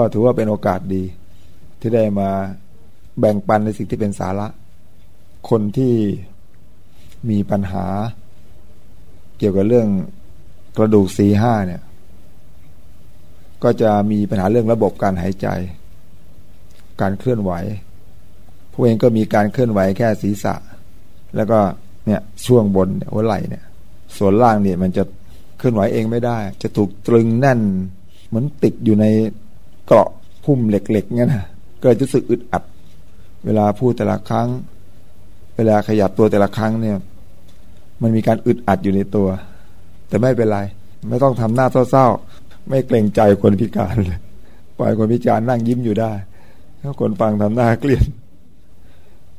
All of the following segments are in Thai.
ก็ถือว่าเป็นโอกาสดี ที่ได้มาแบ่งปันในสิ่งที่เป็นสาระ คนที่มีปัญหา เกี่ยวกับเรื่องกระดูกสีห้าเนี่ย ก็จะมีปัญหาเรื่องระบบการหายใจ การเคลื่อนไหวพวกเองก็มีการเคลื่อนไหวแค่ศีรษะ แล้วก็เนี่ยช่วงบนหัวไหล่เนี่ย ส่วนล่างเนี่ยมันจะเคลื่อนไหวเองไม่ได้ จะถูกตรึงแน่น เหมือนติดอยู่ใน เกราะพุ่มเหล็กๆเงั้นนะเก็จะรู้สึกอึดอัด เวลาพูดแต่ละครั้ง เวลาขยับตัวแต่ละครั้งเนี่ย มันมีการอึดอัดอยู่ในตัว แต่ไม่เป็นไร ไม่ต้องทำหน้าเศร้าๆไม่เกรงใจคนพิการเลยปล่อยคนพิการนั่งยิ้มอยู่ได้ถ้าคนฟังทำหน้าเกลียด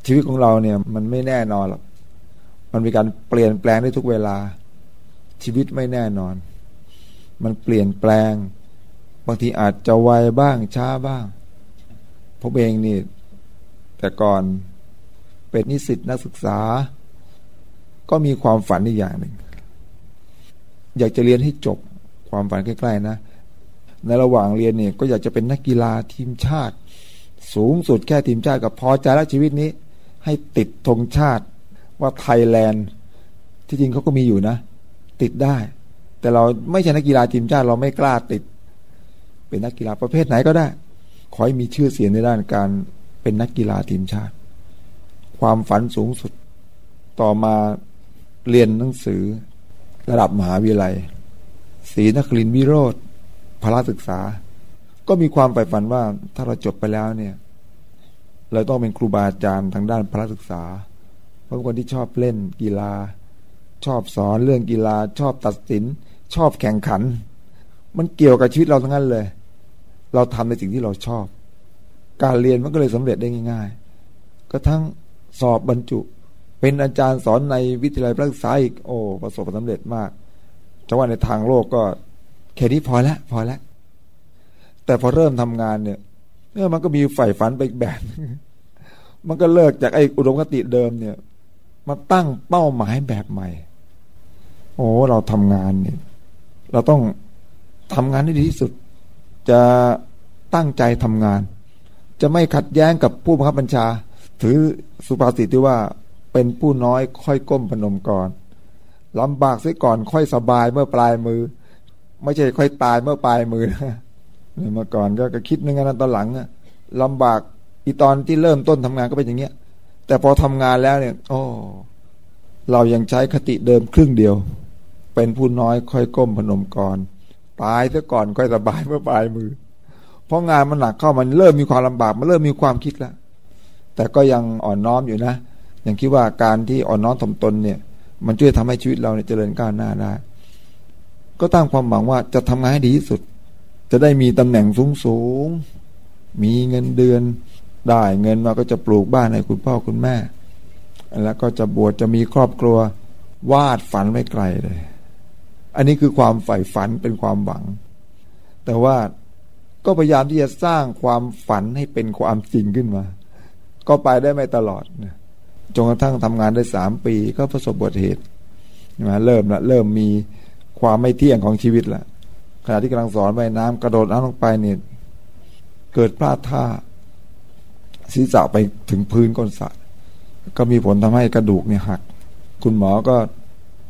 ชีวิตของเราเนี่ย มันไม่แน่นอนหรอกมันมีการเปลี่ยนแปลงได้ทุกเวลา ชีวิตไม่แน่นอน มันเปลี่ยนแปลงางทีอาจจะไวบ้างช้าบ้างผมเองนี่ แต่ก่อนเป็นนิสิตนักศึกษา ก็มีความฝันอีกอย่างหนึ่ง อยากจะเรียนให้จบความฝันใกล้ๆนะ ในระหว่างเรียนเนี่ยก็อยากจะเป็นนักกีฬาทีมชาติ สูงสุดแค่ทีมชาติกับพอใจแล้วชีวิตนี้ ให้ติดธงชาติว่าไทยแลนด์ ที่จริงเขาก็มีอยู่นะ ติดได้ แต่เราไม่ใช่นักกีฬาทีมชาติเราไม่กล้าติด เป็นนักกีฬาประเภทไหนก็ได้ ขอให้มีชื่อเสียงในด้านการเป็นนักกีฬาทีมชาติ ความฝันสูงสุด ต่อมาเรียนหนังสือ ระดับมหาวิทยาลัยศรีนครินทรวิโรธพละศึกษา ก็มีความใฝ่ฝันว่าถ้าเราจบไปแล้วเนี่ย เราต้องเป็นครูบาอาจารย์ทางด้านพละศึกษา เพราะคนที่ชอบเล่นกีฬา ชอบสอนเรื่องกีฬา ชอบตัดสิน ชอบแข่งขัน มันเกี่ยวกับชีวิตเราทั้งนั้นเลย เราทำในสิ่งที่เราชอบ การเรียนมันก็เลยสำเร็จได้ง่าย ๆ ก็ทั้งสอบบรรจุ เป็นอาจารย์สอนในวิทยาลัยพระศึกษาอีกโอ้ประสบความสำเร็จมากจะว่าในทางโลกก็แค่นี้พอแล้วพอแล้วแต่พอเริ่มทำงานเนี่ยเนี่ยมันก็มีใฝ่ฝันไปอีกแบบ มันก็เลิกจากไอ้อุดมคติเดิมเนี่ย มาตั้งเป้าหมายแบบใหม่ โอ้เราทำงานเนี่ย เราต้องทำงานให้ดีที่สุด จะตั้งใจทำงาน จะไม่ขัดแย้งกับผู้บังคับบัญชา ถือสุภาษิตที่ว่าเป็นผู้น้อยค่อยก้มพนมก่อนลำบากเสียก่อนค่อยสบายเมื่อปลายมือ ไม่ใช่ค่อยตายเมื่อปลายมือเมื่อก่อนก็คิดนึงกันตอนหลังลำบากอีตอนที่เริ่มต้นทำงานก็เป็นอย่างเงี้ย แต่พอทำงานแล้วเนี่ย โอ้เรายังใช้คติเดิมครึ่งเดียว เป็นผู้น้อยค่อยก้มพนมก่อน ตายซะก่อนค่อยสบายเมื่อปลายมือ เพราะงานมันหนักเข้ามันเริ่มมีความลำบากมันเริ่มมีความคิดแล้วแต่ก็ยังอ่อนน้อมอยู่นะยังคิดว่าการที่อ่อนน้อมถ่อมตนเนี่ย มันช่วยทำให้ชีวิตเราเนี่ยเจริญก้าวหน้าได้ ก็ตั้งความหวังว่าจะทำงานให้ดีที่สุด จะได้มีตำแหน่งสูงสูงมีเงินเดือนได้เงินมาก็จะปลูกบ้านให้คุณพ่อคุณแม่ แล้วก็จะบวชจะมีครอบครัววาดฝันไว้ไกลเลย อันนี้คือความใฝ่ฝันเป็นความหวัง แต่ว่าก็พยายามที่จะสร้างความฝันให้เป็นความจริงขึ้นมา ก็ไปได้ไม่ตลอดนะจนกระทั่งทำงานได้สามปีก็ประสบบทเหตุมาเริ่มละเริ่มมีความไม่เที่ยงของชีวิตละขณะที่กำลังสอนว่ายน้ำกระโดดน้ำลงไปเนี่ยเกิดพลาดท่าศีรษะไปถึงพื้นก้นสระก็มีผลทำให้กระดูกเนี่ยหัก คุณหมอก็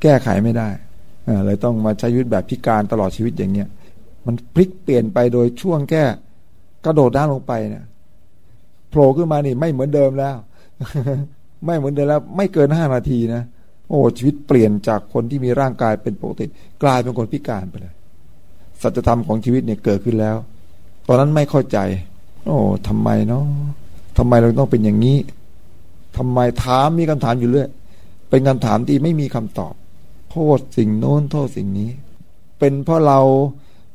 แก้ไขไม่ได้ เลยต้องมาใช้ชีวิตแบบพิการตลอดชีวิตอย่างเงี้ยมันพลิกเปลี่ยนไปโดยช่วงแค่กระโดดน้ำลงไปเนี่ยโผล่ขึ้นมานี่ไม่เหมือนเดิมแล้ว ไม่เหมือนเดิมแล้ว ไม่เกินห้านาทีนะโอ้ชีวิตเปลี่ยนจากคนที่มีร่างกายเป็นปกติ กลายเป็นคนพิการไปเลยสัจธรรมของชีวิตเนี่ยเกิดขึ้นแล้ว ตอนนั้นไม่เข้าใจ โอ้ทำไมเนาะทำไมเราต้องเป็นอย่างนี้ทำไมถามมีคำถามอยู่เรื่อยเป็นคำถามที่ไม่มีคำตอบ โทษสิ่งโน้นโทษสิ่งนี้ เป็นเพราะเรา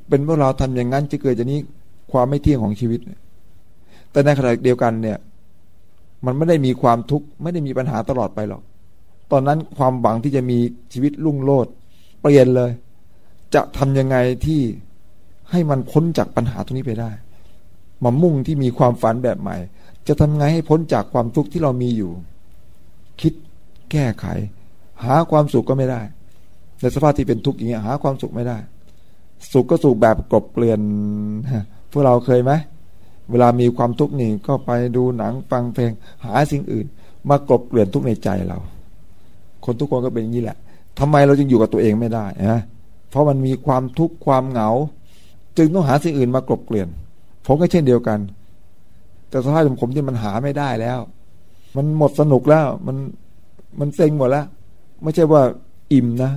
เป็นเพราะเราทำอย่างนั้นจะเกิดจากนี้ความไม่เที่ยงของชีวิต แต่ในขณะเดียวกันเนี่ย มันไม่ได้มีความทุกข์ไม่ได้มีปัญหาตลอดไปหรอก ตอนนั้นความหวังที่จะมีชีวิตรุ่งโรจน์เปลี่ยนเลย จะทำยังไงที่ให้มันพ้นจากปัญหาตรงนี้ไปได้มามุ่งที่มีความฝันแบบใหม่ จะทำไงให้พ้นจากความทุกข์ที่เรามีอยู่ คิดแก้ไข หาความสุขก็ไม่ได้ ในสภาพที่เป็นทุกข์อย่างเงี้ยหาความสุขไม่ได้ สุขก็สุขแบบกลบเกลื่อนพวกเราเคยไหมเวลามีความทุกข์นี่ก็ไปดูหนังฟังเพลง หาสิ่งอื่น มากลบเกลื่อนทุกข์ในใจเรา คนทุกคนก็เป็นอย่างนี้แหละทำไมเราจึงอยู่กับตัวเองไม่ได้นะเพราะมันมีความทุกข์ความเหงา จึงต้องหาสิ่งอื่นมากลบเกลื่อนผมก็เช่นเดียวกัน แต่สภาพของผมที่มันหาไม่ได้แล้ว มันหมดสนุกแล้ว มันมันเซ็งหมดแล้ว ไม่ใช่ว่าอิ่มนะ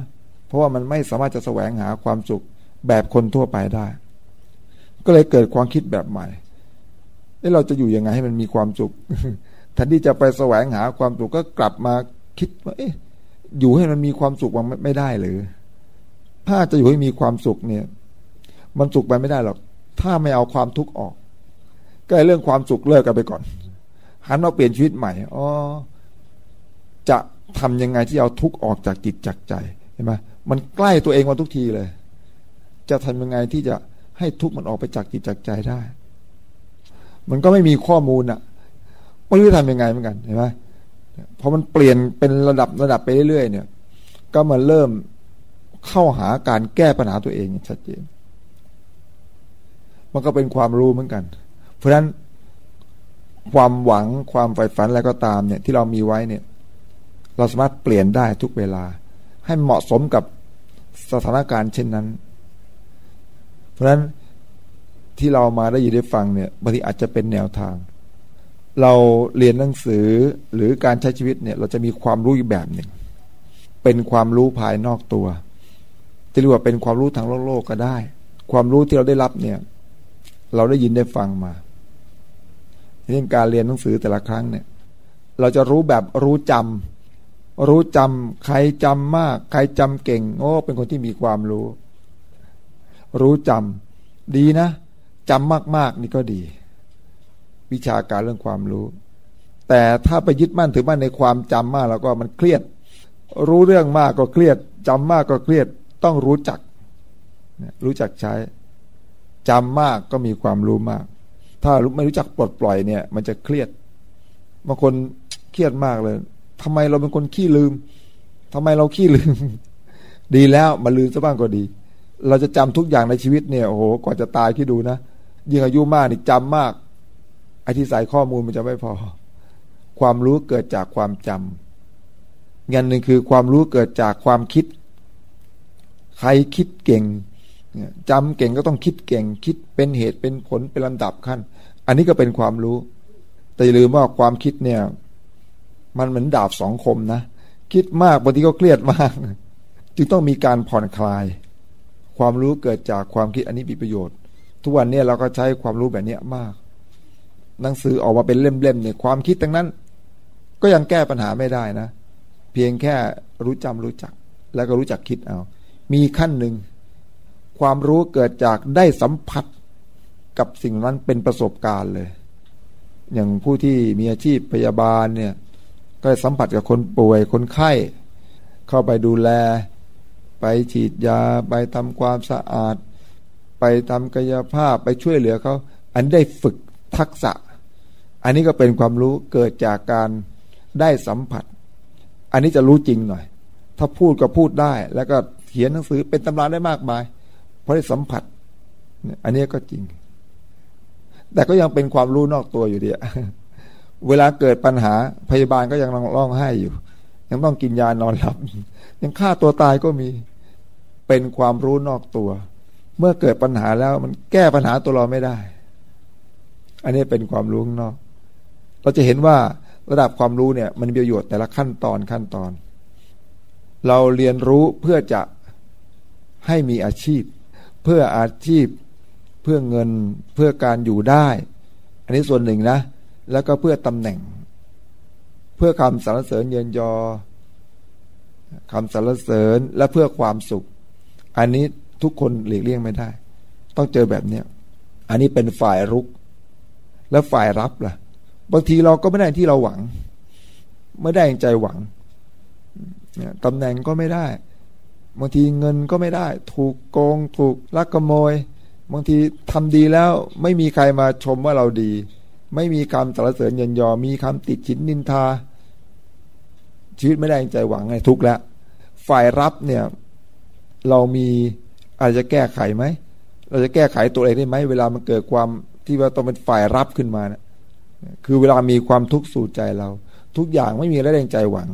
เพราะว่ามันไม่สามารถจะแสวงหาความสุขแบบคนทั่วไปได้ ก็เลยเกิดความคิดแบบใหม่เราจะอยู่ยังไงให้มันมีความสุขแทนที่จะไปแสวงหาความสุขก็กลับมาคิดว่า เอ๊ะ อยู่ให้มันมีความสุขมันไม่ได้หรือ ถ้าจะอยู่ให้มีความสุขเนี่ย มันสุขไปไม่ได้หรอก ถ้าไม่เอาความทุกข์ออก ก็เรื่องความสุขเลิกกันไปก่อน หันมาเปลี่ยนชีวิตใหม่ อ๋อ จะทำยังไงที่เอาทุกข์ออกจากจิตจากใจ เห็นไหม มันใกล้ตัวเองมาทุกทีเลย จะทำยังไงที่จะให้ทุกข์มันออกไปจากจิตจากใจได้ มันก็ไม่มีข้อมูลอะไม่รู้ทำยังไงเหมือนกันเห็นไหมพอมันเปลี่ยนเป็นระดับระดับไปเรื่อยๆเนี่ย ก็มาเริ่มเข้าหาการแก้ปัญหาตัวเองชัดเจน มันก็เป็นความรู้เหมือนกัน เพราะฉะนั้นความหวังความใฝ่ฝันอะไรก็ตามเนี่ย ที่เรามีไว้เนี่ย เราสามารถเปลี่ยนได้ทุกเวลา ให้เหมาะสมกับสถานการณ์เช่นนั้น เพราะฉะนั้นที่เรามาได้ยินได้ฟังเนี่ยบางทีอาจจะเป็นแนวทาง เราเรียนหนังสือหรือการใช้ชีวิตเนี่ย เราจะมีความรู้อีกแบบหนึ่ง เป็นความรู้ภายนอกตัวจะเรียกว่าเป็นความรู้ทางโลกโลกก็ได้ ความรู้ที่เราได้รับเนี่ย เราได้ยินได้ฟังมาเรื่องการเรียนหนังสือแต่ละครั้งเนี่ย เราจะรู้แบบรู้จำ รู้จำใครจำมาก ใครจำเก่งโอ้เป็นคนที่มีความรู้ รู้จำดีนะจำมาก ๆ นี่ก็ดี วิชาการเรื่องความรู้ แต่ถ้าไปยึดมั่นถือมั่นในความจำมากแล้วก็มันเครียด รู้เรื่องมากก็เครียดจำมากก็เครียด ต้องรู้จัก รู้จักใช้จำมากก็มีความรู้มาก ถ้าไม่รู้จักปลดปล่อยเนี่ย มันจะเครียดบางคนเครียดมากเลย ทำไมเราเป็นคนขี้ลืมทำไมเราขี้ลืม ดีแล้วมาลืมซะบ้างก็ดี เราจะจำทุกอย่างในชีวิตเนี่ยโอ้โหก่อนจะตายคิดดูนะยิ่งอายุมากนี่จำมากไอ้ที่ใส่ข้อมูลมันจะไม่พอ ความรู้เกิดจากความจำงานหนึ่งคือความรู้เกิดจากความคิด ใครคิดเก่งจำเก่งก็ต้องคิดเก่ง คิดเป็นเหตุเป็นผลเป็นลำดับขั้น อันนี้ก็เป็นความรู้ แต่อย่าลืมว่าความคิดเนี่ย มันเหมือนดาบสองคมนะ คิดมากบางทีก็เครียดมาก จึงต้องมีการผ่อนคลาย ความรู้เกิดจากความคิดอันนี้มีประโยชน์ ทุกวันนี้เราก็ใช้ความรู้แบบนี้มาก หนังสือออกมาเป็นเล่มๆเนี่ยความคิดตั้งนั้น ก็ยังแก้ปัญหาไม่ได้นะ เพียงแค่รู้จำรู้จัก แล้วก็รู้จักคิดเอา มีขั้นหนึ่งความรู้เกิดจากได้สัมผัสกับสิ่งนั้นเป็นประสบการณ์เลย อย่างผู้ที่มีอาชีพพยาบาลเนี่ย ก็สัมผัสกับคนป่วยคนไข้ เข้าไปดูแล ไปฉีดยา ไปทำความสะอาด ไปทำกายภาพไปช่วยเหลือเขา อันได้ฝึกทักษะ อันนี้ก็เป็นความรู้เกิดจากการได้สัมผัส อันนี้จะรู้จริงหน่อย ถ้าพูดก็พูดได้ แล้วก็เขียนหนังสือเป็นตำราได้มากมาย เพราะได้สัมผัส อันนี้ก็จริง แต่ก็ยังเป็นความรู้นอกตัวอยู่ดี เวลาเกิดปัญหาพยาบาลก็ยังร้องไห้อยู่ ยังต้องกินยานอนหลับ ยังฆ่าตัวตายก็มีเป็นความรู้นอกตัว เมื่อเกิดปัญหาแล้วมันแก้ปัญหาตัวเราไม่ได้ อันนี้เป็นความรู้ข้างนอก เราจะเห็นว่าระดับความรู้เนี่ย มันมีประโยชน์แต่ละขั้นตอนขั้นตอน เราเรียนรู้เพื่อจะให้มีอาชีพ เพื่ออาชีพเพื่อเงินเพื่อการอยู่ได้ อันนี้ส่วนหนึ่งนะ แล้วก็เพื่อตำแหน่ง เพื่อคำสรรเสริญเยินยอคำสรรเสริญและเพื่อความสุข อันนี้ทุกคนหลีกเลี่ยงไม่ได้ ต้องเจอแบบเนี้ยอันนี้เป็นฝ่ายรุก แล้วฝ่ายรับล่ะ บางทีเราก็ไม่ได้ที่เราหวัง ไม่ได้ใจหวังตำแหน่งก็ไม่ได้ บางทีเงินก็ไม่ได้ ถูกโกง ถูกลักขโมย บางทีทำดีแล้วไม่มีใครมาชมว่าเราดี ไม่มีคำสรรเสริญเยินยอ มีคำติดชินนินทา ชีวิตไม่ได้ใจหวังไงทุกแล้ว ฝ่ายรับเนี่ย เรามีอาจจะแก้ไขไหม เราจะแก้ไขตัวเองได้ไหม เวลามันเกิดความที่ว่าต้องเป็นฝ่ายรับขึ้นมานะคือเวลามีความทุกข์สู่ใจเรา ทุกอย่างไม่มีแรงใจหวัง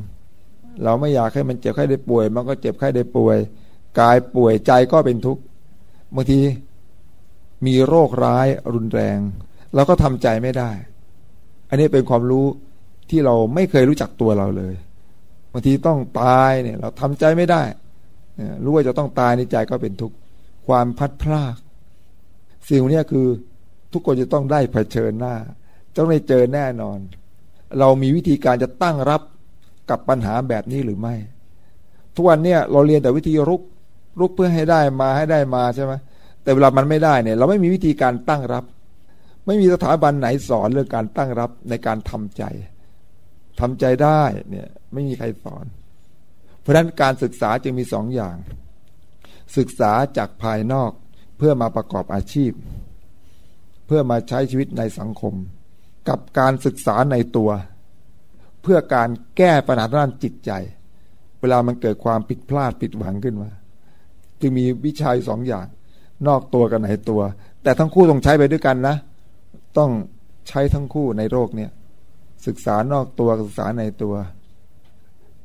เราไม่อยากให้มันเจ็บไข้ได้ป่วย มันก็เจ็บไข้ได้ป่วยกายป่วยใจก็เป็นทุกข์บางทีมีโรคร้ายรุนแรง เราก็ทำใจไม่ได้ อันนี้เป็นความรู้ที่เราไม่เคยรู้จักตัวเราเลยบางทีต้องตายเนี่ยเราทำใจไม่ได้ รู้ว่าจะต้องตายในใจก็เป็นทุกข์ความพัดพลากสิ่งนี้คือทุกคนจะต้องได้เผชิญหน้าต้องได้เจอแน่นอน เรามีวิธีการจะตั้งรับกับปัญหาแบบนี้หรือไม่ ทุกวันเนี่ยเราเรียนแต่วิธีรุกรุกเพื่อให้ได้มาให้ได้มาใช่ไหมแต่เวลามันไม่ได้เนี่ย เราไม่มีวิธีการตั้งรับ ไม่มีสถาบันไหนสอนเรื่องการตั้งรับในการทำใจทำใจได้เนี่ยไม่มีใครสอน เพราะฉะนั้นการศึกษาจึงมีสองอย่าง ศึกษาจากภายนอกเพื่อมาประกอบอาชีพ เพื่อมาใช้ชีวิตในสังคม กับการศึกษาในตัว เพื่อการแก้ปัญหาด้านจิตใจ เวลามันเกิดความผิดพลาดผิดหวังขึ้นมา จึงมีวิชาสองอย่าง นอกตัวกับในตัว แต่ทั้งคู่ต้องใช้ไปด้วยกันนะ ต้องใช้ทั้งคู่ในโรคเนี่ยศึกษานอกตัวศึกษาในตัว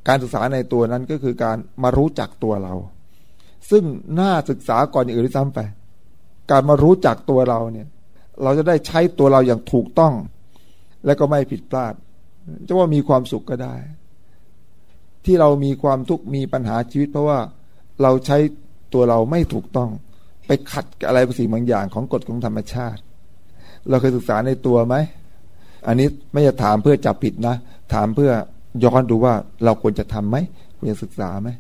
การศึกษาในตัวนั้นก็คือการมารู้จักตัวเรา ซึ่งน่าศึกษาก่อนอย่างอื่นที่ซ้ำไป การมารู้จักตัวเราเนี่ย เราจะได้ใช้ตัวเราอย่างถูกต้อง และก็ไม่ผิดพลาดจะว่ามีความสุขก็ได้ ที่เรามีความทุกข์มีปัญหาชีวิต เพราะว่าเราใช้ตัวเราไม่ถูกต้อง ไปขัดอะไรบางสิ่งบางอย่างของกฎของธรรมชาติ เราเคยศึกษาในตัวไหม อันนี้ไม่จะถามเพื่อจับผิดนะ ถามเพื่อย้อนดูว่าเราควรจะทํำไหมควรจะศึกษาไหม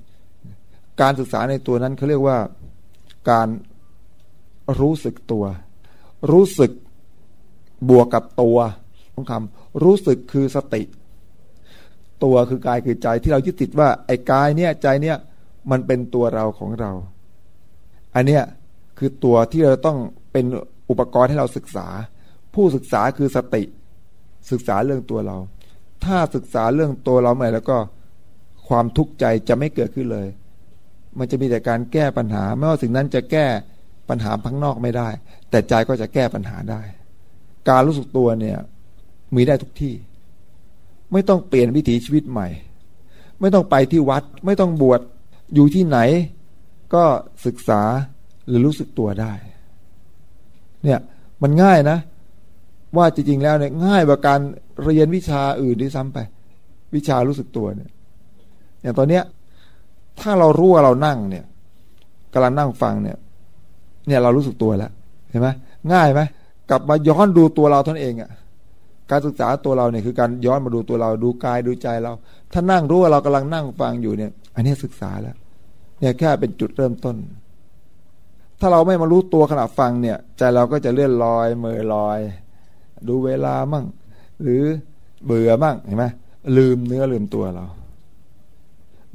การศึกษาในตัวนั้นเขาเรียกว่าการรู้สึกตัว รู้สึกบวกกับตัวของคำรู้สึกคือสติ ตัวคือกายคือใจที่เรายึดติดว่า ไอ้กายเนี่ยใจเนี่ยมันเป็นตัวเราของเรา อันเนี้ยคือตัวที่เราต้องเป็น อุปกรณ์ให้เราศึกษา ผู้ศึกษาคือสติ ศึกษาเรื่องตัวเรา ถ้าศึกษาเรื่องตัวเราใหม่แล้วก็ความทุกข์ใจจะไม่เกิดขึ้นเลย มันจะมีแต่การแก้ปัญหา ไม่ว่าสิ่งนั้นจะแก้ปัญหาพังนอกไม่ได้ แต่ใจก็จะแก้ปัญหาได้ การรู้สึกตัวเนี่ย มีได้ทุกที่ ไม่ต้องเปลี่ยนวิถีชีวิตใหม่ ไม่ต้องไปที่วัด ไม่ต้องบวชอยู่ที่ไหน ก็ศึกษาหรือรู้สึกตัวได้ เนี่ยมันง่ายนะ ว่าจริงๆแล้วเนี่ยง่ายกว่าการเรียนวิชาอื่นด้วยซ้ำไป วิชารู้สึกตัวเนี่ยอย่างตอนเนี้ยถ้าเรารู้ว่าเรานั่งเนี่ยกำลังนั่งฟังเนี่ย เนี่ยเรารู้สึกตัวแล้วเห็นไหมง่ายไหมกลับมาย้อนดูตัวเราท่านเองอะ่ะการศึกษาตัวเราเนี่ยคือการย้อนมาดูตัวเราดูกายดูใจเรา ถ้านั่งรู้ว่าเรากำลังนั่งฟังอยู่เนี่ย อันนี้ศึกษาแล้ว เนี่ยแค่เป็นจุดเริ่มต้น ถ้าเราไม่มารู้ตัวขณะฟังเนี่ย ใจเราก็จะเลื่อนลอยเมื่อลอย ดูเวลามั่ง หรือเบื่อมั่งเห็นไหมลืมเนื้อลืมตัวเรา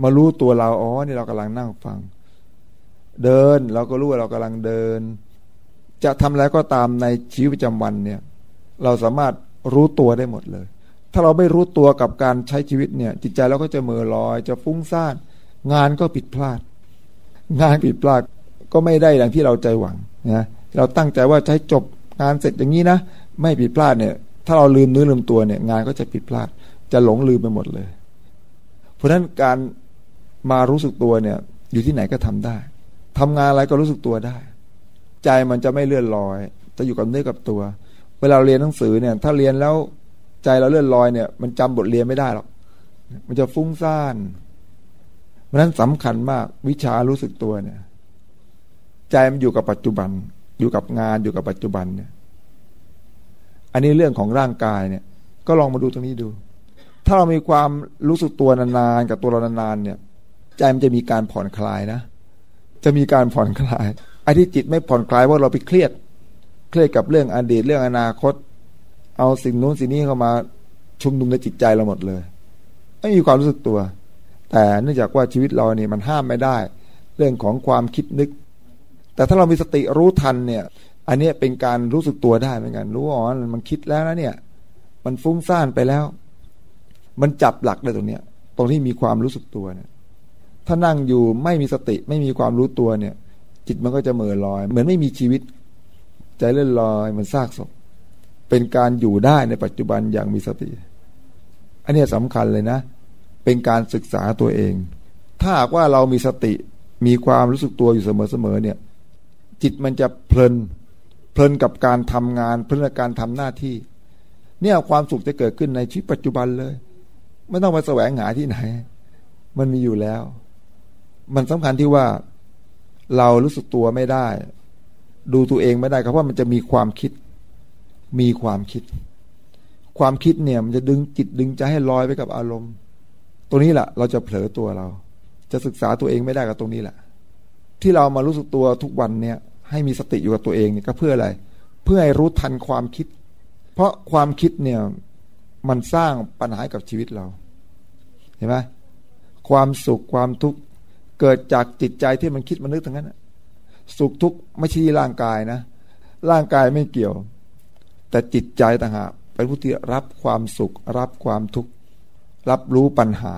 มารู้ตัวเราอ๋อนี่เรากำลังนั่งฟัง เดินเราก็รู้ว่าเรากำลังเดิน จะทำอะไรก็ตามในชีวิตประจำวันเนี่ย เราสามารถรู้ตัวได้หมดเลย ถ้าเราไม่รู้ตัวกับการใช้ชีวิตเนี่ย จิตใจเราก็จะเมื่อลอย จะฟุ้งซ่านงานก็ผิดพลาด งานผิดพลาด ก็ไม่ได้อย่างที่เราใจหวังนะเราตั้งใจว่าใช้จบงานเสร็จอย่างนี้นะ ไม่ผิดพลาดเนี่ย ถ้าเราลืมเนื้อลืมตัวเนี่ย งานก็จะผิดพลาด จะหลงลืมไปหมดเลย เพราะฉะนั้นการมารู้สึกตัวเนี่ย อยู่ที่ไหนก็ทำได้ทำงานอะไรก็รู้สึกตัวได้ ใจมันจะไม่เลื่อนลอย จะอยู่กับเนื้อกับตัว เวลาเรียนหนังสือเนี่ย ถ้าเรียนแล้วใจเราเลื่อนลอยเนี่ย มันจำบทเรียนไม่ได้หรอกมันจะฟุ้งซ่าน เพราะฉะนั้นสำคัญมากวิชารู้สึกตัวเนี่ย ใจมันอยู่กับปัจจุบัน อยู่กับงานอยู่กับปัจจุบันเนี่ย อันนี้เรื่องของร่างกายเนี่ย ก็ลองมาดูตรงนี้ดู ถ้าเรามีความรู้สึกตัวนานๆกับตัวเรานานๆเนี่ย ใจมันจะมีการผ่อนคลายนะ จะมีการผ่อนคลายไอ้ที่จิตไม่ผ่อนคลายว่าเราไปเครียด เครียดกับเรื่องอดีตเรื่องอนาคต เอาสิ่งนู้นสิ่งนี้เข้ามาชุมนุมในจิตใจเราหมดเลย ไม่มีความรู้สึกตัว แต่เนื่องจากว่าชีวิตเราเนี่ยมันห้ามไม่ได้ เรื่องของความคิดนึก แต่ถ้าเรามีสติรู้ทันเนี่ย อันนี้เป็นการรู้สึกตัวได้เหมือนกัน รู้อ๋อมันคิดแล้วนะเนี่ย มันฟุ้งซ่านไปแล้ว มันจับหลักได้ตรงเนี้ย ตรงที่มีความรู้สึกตัวเนี่ย ถ้านั่งอยู่ไม่มีสติไม่มีความรู้ตัวเนี่ย จิตมันก็จะเหม่อลอย เหมือนไม่มีชีวิต ใจเลื่อนลอยมันซากศพเป็นการอยู่ได้ในปัจจุบันอย่างมีสติ อันนี้สำคัญเลยนะ เป็นการศึกษาตัวเอง ถ้าหากว่าเรามีสติมีความรู้สึกตัวอยู่เสมอๆเนี่ย จิตมันจะเพลินเพลินกับการทำงาน เพลินกับการทำหน้าที่ เนี่ยความสุขจะเกิดขึ้นในชีวิตปัจจุบันเลย ไม่ต้องมาแสวงหาที่ไหน มันมีอยู่แล้ว มันสำคัญที่ว่าเรารู้สึกตัวไม่ได้ ดูตัวเองไม่ได้ครับว่ามันจะมีความคิด มีความคิด ความคิดเนี่ยมันจะดึงจิตดึงใจให้ลอยไปกับอารมณ์ตรงนี้แหละเราจะเผลอตัวเรา จะศึกษาตัวเองไม่ได้กับตรงนี้แหละ ที่เรามารู้สึกตัวทุกวันเนี่ยให้มีสติอยู่กับตัวเองเนี่ยก็เพื่ออะไร เพื่อให้รู้ทันความคิด เพราะความคิดเนี่ยมันสร้างปัญหากับชีวิตเรา เห็นไหมความสุขความทุกข์เกิดจากจิตใจที่มันคิดมันนึกทั้งนั้นสุขทุกข์ไม่ใช่ร่างกายนะ ร่างกายไม่เกี่ยว แต่จิตใจต่างหากเป็นผู้ที่รับความสุข รับความทุกข์รับรู้ปัญหา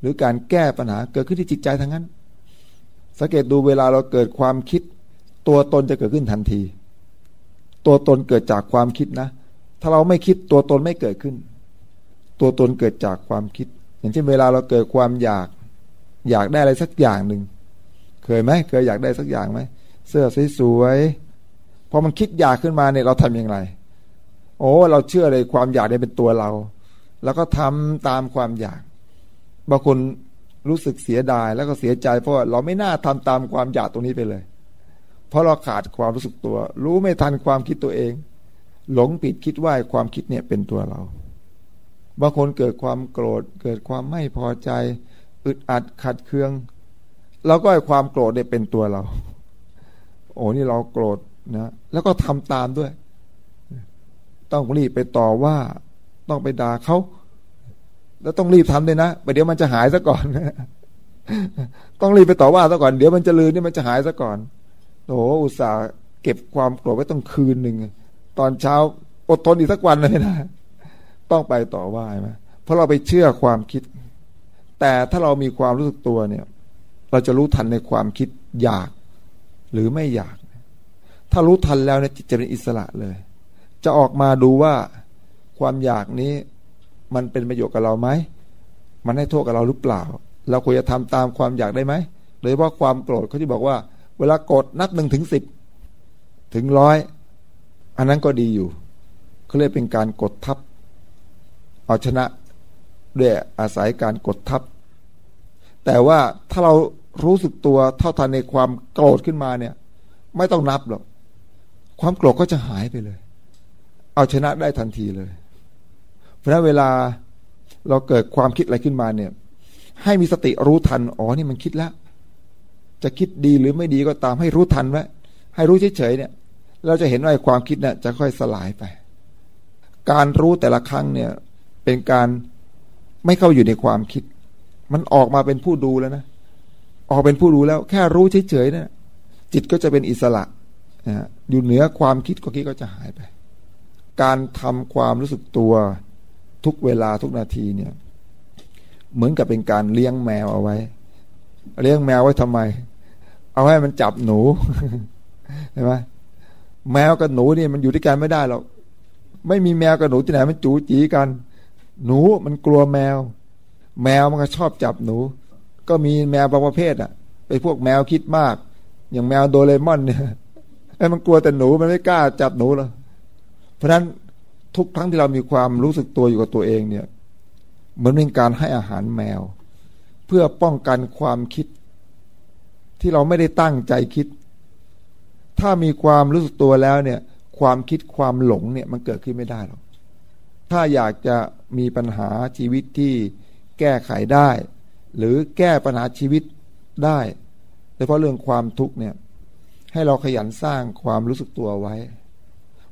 หรือการแก้ปัญหาเกิดขึ้นที่จิตใจทั้งนั้น สังเกตดูเวลาเราเกิดความคิด ตัวตนจะเกิดขึ้นทันที ตัวตนเกิดจากความคิดนะ ถ้าเราไม่คิดตัวตนไม่เกิดขึ้น ตัวตนเกิดจากความคิด อย่างเช่นเวลาเราเกิดความอยาก อยากได้อะไรสักอย่างหนึ่งเคยไหมเคยอยากได้สักอย่างไหมเสื้อสวยๆพอมันคิดอยากขึ้นมาเนี่ยเราทำอยังไงโอ้ เราเชื่อเลยความอยากเนี่ยเป็นตัวเรา แล้วก็ทำตามความอยากบางคน รู้สึกเสียดายแล้วก็เสียใจ เพราะเราไม่น่าทำตามความอยากตรงนี้ไปเลย เพราะเราขาดความรู้สึกตัว รู้ไม่ทันความคิดตัวเอง หลงผิดคิดว่าความคิดเนี่ยเป็นตัวเราบางคนเกิดความโกรธเกิดความไม่พอใจ อึดอัดขัดเคืองเราก็ให้ความโกรธเนี่ยเป็นตัวเรา โอ้นี่เราโกรธนะแล้วก็ทำตามด้วย ต้องรีบไปต่อว่า ต้องไปด่าเขา แล้วต้องรีบทำด้วยนะไปเดี๋ยวมันจะหายซะก่อน ต้องรีบไปต่อว่าซะก่อน เดี๋ยวมันจะลืมนี่มันจะหายซะก่อนโอ้อุตส่าห์เก็บความโกรธไว้ต้องคืนหนึ่งตอนเช้าอดทนอีกสักวันเลยนะต้องไปต่อว่าไหมเพราะเราไปเชื่อความคิด แต่ถ้าเรามีความรู้สึกตัวเนี่ย เราจะรู้ทันในความคิดอยาก หรือไม่อยาก ถ้ารู้ทันแล้วเนี่ยจิตจะเป็นอิสระเลย จะออกมาดูว่าความอยากนี้ มันเป็นประโยชน์กับเราไหม มันให้โทษกับเราหรือเปล่า เราควรจะทำตามความอยากได้ไหมโดยเฉพาะความโกรธเขาที่บอกว่า เวลากดนับหนึ่งถึงสิบถึงร้อยอันนั้นก็ดีอยู่เขาเรียกเป็นการกดทับ เอาชนะด้วยอาศัยการกดทับ แต่ว่าถ้าเรารู้สึกตัวเท่าทันในความโกรธขึ้นมาเนี่ย ไม่ต้องนับหรอก ความโกรธก็จะหายไปเลย เอาชนะได้ทันทีเลย เพราะนั้นเวลาเราเกิดความคิดอะไรขึ้นมาเนี่ย ให้มีสติรู้ทันอ๋อนี่มันคิดแล้ว จะคิดดีหรือไม่ดีก็ตามให้รู้ทันไว้ให้รู้เฉยๆเนี่ย เราจะเห็นว่าความคิดเนี่ยจะค่อยสลายไป การรู้แต่ละครั้งเนี่ย เป็นการไม่เข้าอยู่ในความคิด มันออกมาเป็นผู้ดูแล้วนะออกเป็นผู้ดูแล้ว แค่รู้เฉยๆเนี่ยจิตก็จะเป็นอิสระนะอยู่เหนือความคิดก็คิดก็จะหายไป การทำความรู้สึกตัว ทุกเวลาทุกนาทีเนี่ย เหมือนกับเป็นการเลี้ยงแมวเอาไว้ เลี้ยงแมวไว้ทำไม เอาให้มันจับหนูเห็นไหมแมวกับหนูนี่มันอยู่ด้วยกันไม่ได้หรอกไม่มีแมวกับหนูที่ไหนมันจูจีกัน หนูมันกลัวแมว แมวมันก็ชอบจับหนู ก็มีแมวบางประเภทอะไปพวกแมวคิดมาก อย่างแมวโดเรมอนเนี่ยไอ้มันกลัวแต่หนูมันไม่กล้าจับหนูหรอกเพราะฉะนั้น ทุกครั้งที่เรามีความรู้สึกตัวอยู่กับตัวเองเนี่ยเหมือนเป็นการให้อาหารแมว เพื่อป้องกันความคิด ที่เราไม่ได้ตั้งใจคิด ถ้ามีความรู้สึกตัวแล้วเนี่ย ความคิดความหลงเนี่ยมันเกิดขึ้นไม่ได้หรอกถ้าอยากจะมีปัญหาชีวิตที่แก้ไขได้ หรือแก้ปัญหาชีวิตได้โดยเฉพาะเรื่องความทุกข์เนี่ย ให้เราขยันสร้างความรู้สึกตัวไว้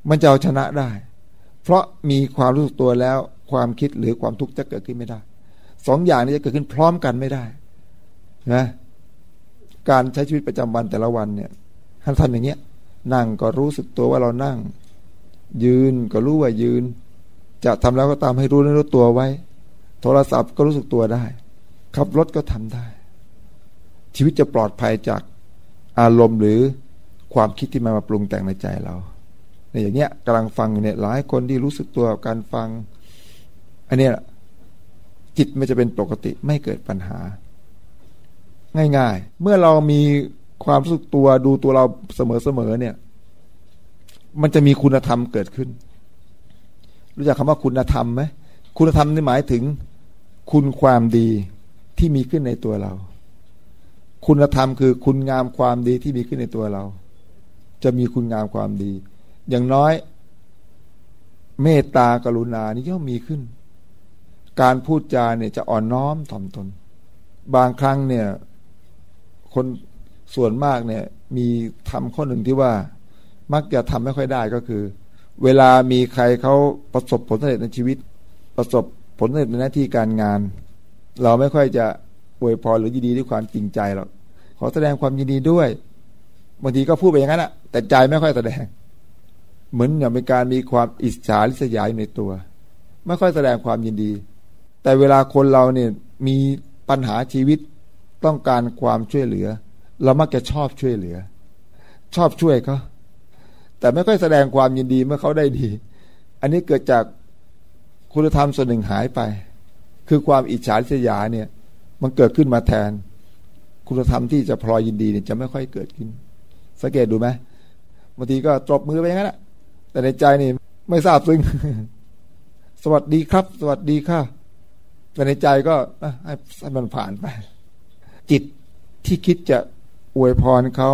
มันจะเอาชนะได้ เพราะมีความรู้สึกตัวแล้วความคิดหรือความทุกข์จะเกิดขึ้นไม่ได้สองอย่างนี้จะเกิดขึ้นพร้อมกันไม่ได้นะการใช้ชีวิตประจำวันแต่ละวันเนี่ยท่านทำอย่างเงี้ยนั่งก็รู้สึกตัวว่าเรานั่ง ยืนก็รู้ว่ายืน จะทำแล้วก็ตามให้รู้นรู้ตัวไว้ โทรศัพท์ก็รู้สึกตัวได้ ขับรถก็ทำได้ ชีวิตจะปลอดภัยจากอารมณ์หรือความคิดที่มามาปรุงแต่งในใจเรา ในอย่างเงี้ยกำลังฟังเนี่ยหลายคนที่รู้สึกตัวกับการฟัง อันเนี้ยจิตมันจะเป็นปกติไม่เกิดปัญหา ง่าย ๆ เมื่อเรามีความรู้สึกตัวดูตัวเราเสมอๆเนี่ย มันจะมีคุณธรรมเกิดขึ้น รู้จักคำว่าคุณธรรมไหมคุณธรรมนี่หมายถึง คุณความดีที่มีขึ้นในตัวเรา คุณธรรมคือคุณงามความดีที่มีขึ้นในตัวเรา จะมีคุณงามความดี อย่างน้อย เมตตากรุณานี่ย่อมมีขึ้น การพูดจาเนี่ยจะอ่อนน้อมถ่อมตน บางครั้งเนี่ย คนส่วนมากเนี่ย มีทำข้อหนึ่งที่ว่า มักจะทำไม่ค่อยได้ก็คือ เวลามีใครเขาประสบผลสำเร็จในชีวิต ประสบผลสำเร็จในหน้าที่การงาน เราไม่ค่อยจะอวยพรหรือยินดีด้วยความจริงใจหรอกขอแสดงความยินดีด้วยบางทีก็พูดไปอย่างนั้นแหะแต่ใจไม่ค่อยแสดง เหมือนอย่างเป็นการมีความอิจฉาริษยายในตัว ไม่ค่อยแสดงความยินดี แต่เวลาคนเราเนี่ยมีปัญหาชีวิตต้องการความช่วยเหลือ เรามักจะชอบช่วยเหลือ ชอบช่วยเขาแต่ไม่ค่อยแสดงความยินดีเมื่อเขาได้ดี อันนี้เกิดจากคุณธรรมส่วนหนึ่งหายไป คือความอิจฉาริษยาเนี่ย มันเกิดขึ้นมาแทน คุณธรรมที่จะพลอยยินดีเนี่ยจะไม่ค่อยเกิดขึ้น สังเกตดูไหมบางทีก็ตบมือไปอย่างนั้นแหละ แต่ในใจนี่ไม่ทราบซึ้งสวัสดีครับ สวัสดีค่ะ แต่ในใจก็ให้มันผ่านไป จิตที่คิดจะอวยพรเขา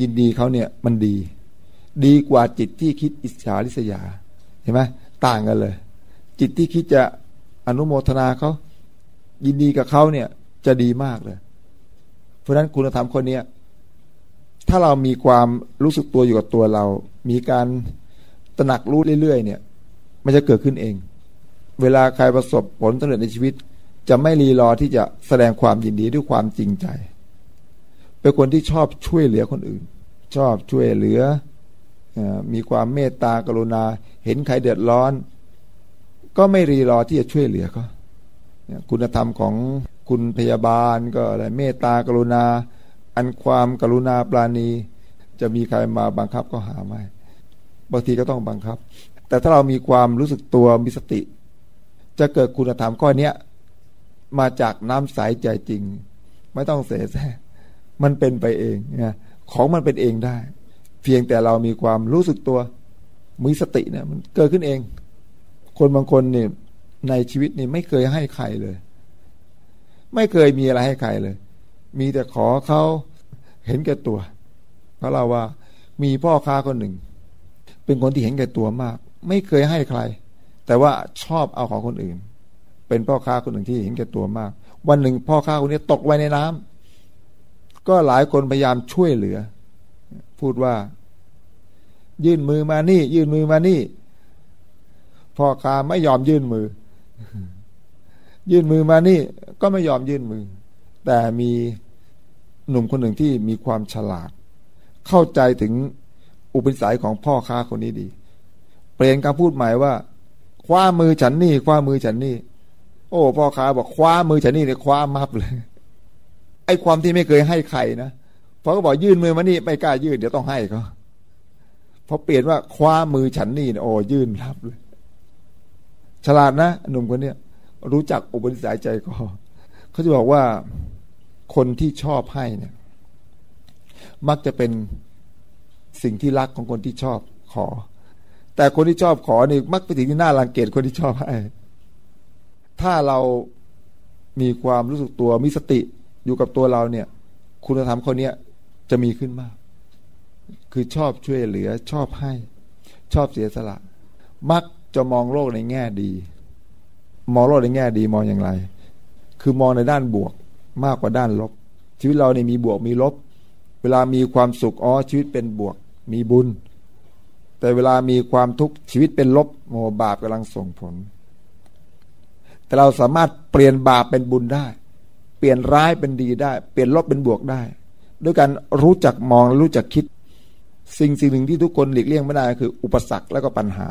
ยินดีเขาเนี่ย มันดี ดีกว่าจิตที่คิดอิจฉาริษยา เห็นไหมต่างกันเลย จิตที่คิดจะอนุโมทนาเขายินดีกับเขาเนี่ย จะดีมากเลย เพราะฉะนั้นคุณธรรมคนนี้ ถ้าเรามีความรู้สึกตัวอยู่กับตัวเรา มีการตระหนักรู้เรื่อยๆ เนี่ย มันจะเกิดขึ้นเอง เวลาใครประสบผลสำเร็จในชีวิต จะไม่รีรอที่จะแสดงความยินดีด้วยความจริงใจ เป็นคนที่ชอบช่วยเหลือคนอื่น ชอบช่วยเหลือมีความเมตตากรุณา เห็นใครเดือดร้อน ก็ไม่รีรอที่จะช่วยเหลือเขาคุณธรรมของคุณพยาบาลก็อะไรเมตตากรุณา อันความกรุณาปราณี จะมีใครมาบังคับก็หาไม่บางทีก็ต้องบังคับ แต่ถ้าเรามีความรู้สึกตัวมีสติ จะเกิดคุณธรรมข้อนี้มาจากน้ำใสใจจริง ไม่ต้องเสแสร้งมันเป็นไปเองนะของมันเป็นเองได้ เพียงแต่เรามีความรู้สึกตัวมีสติเนี่ย มันเกิดขึ้นเอง คนบางคนเนี่ยในชีวิตนี่ไม่เคยให้ใครเลย ไม่เคยมีอะไรให้ใครเลย มีแต่ขอเขาเห็นแก่ตัวเพราะเราว่า มีพ่อค้าคนหนึ่ง เป็นคนที่เห็นแก่ตัวมาก ไม่เคยให้ใคร แต่ว่าชอบเอาของคนอื่น เป็นพ่อค้าคนหนึ่งที่เห็นแก่ตัวมาก วันหนึ่งพ่อค้าคนนี้ตกไว้ในน้ำก็หลายคนพยายามช่วยเหลือ พูดว่า ยื่นมือมานี่ ยื่นมือมานี่ พ่อค้าไม่ยอมยื่นมือ ยื่นมือมานี่ ก็ไม่ยอมยื่นมือ แต่มี หนุ่มคนหนึ่งที่มีความฉลาด เข้าใจถึงอุปนิสัยของพ่อค้าคนนี้ดี เปลี่ยนคำพูดใหม่ว่า คว้ามือฉันนี่ คว้ามือฉันนี่ โอ้ พ่อค้าบอกคว้ามือฉันนี่เลยคว้ามับเลย ไอ้ความที่ไม่เคยให้ใครนะพอก็บอกยื่นมือมานี่ไม่กล้ายื่นเดี๋ยวต้องให้เขาพอเปลี่ยนว่าคว้ามือฉันนี่โอ้ยื่นรับเลย ฉลาดนะหนุ่มคนเนี้ยรู้จักอุปนิสัยใจคอเขาจะบอกว่า คนที่ชอบให้เนี่ย มักจะเป็นสิ่งที่รักของคนที่ชอบขอ แต่คนที่ชอบขอนี่มักเป็นสิ่งที่น่ารังเกียจคนที่ชอบให้ ถ้าเรามีความรู้สึกตัวมีสติอยู่กับตัวเราเนี่ย คุณธรรมคนนี้จะมีขึ้นมาก คือชอบช่วยเหลือชอบให้ ชอบเสียสละ มักจะมองโลกในแง่ดี มองโลกในแง่ดีมองอย่างไร คือมองในด้านบวก มากกว่าด้านลบ ชีวิตเราเนี่ยมีบวกมีลบ เวลามีความสุขอ๋อชีวิตเป็นบวก มีบุญ แต่เวลามีความทุกข์ชีวิตเป็นลบโมบาปกำลังส่งผล แต่เราสามารถเปลี่ยนบาปเป็นบุญได้ เปลี่ยนร้ายเป็นดีได้ เปลี่ยนลบเป็นบวกได้ ด้วยการรู้จักมองรู้จักคิด สิ่งสิ่งหนึ่งที่ทุกคนหลีกเลี่ยงไม่ได้คือ อุปสรรคและก็ปัญหา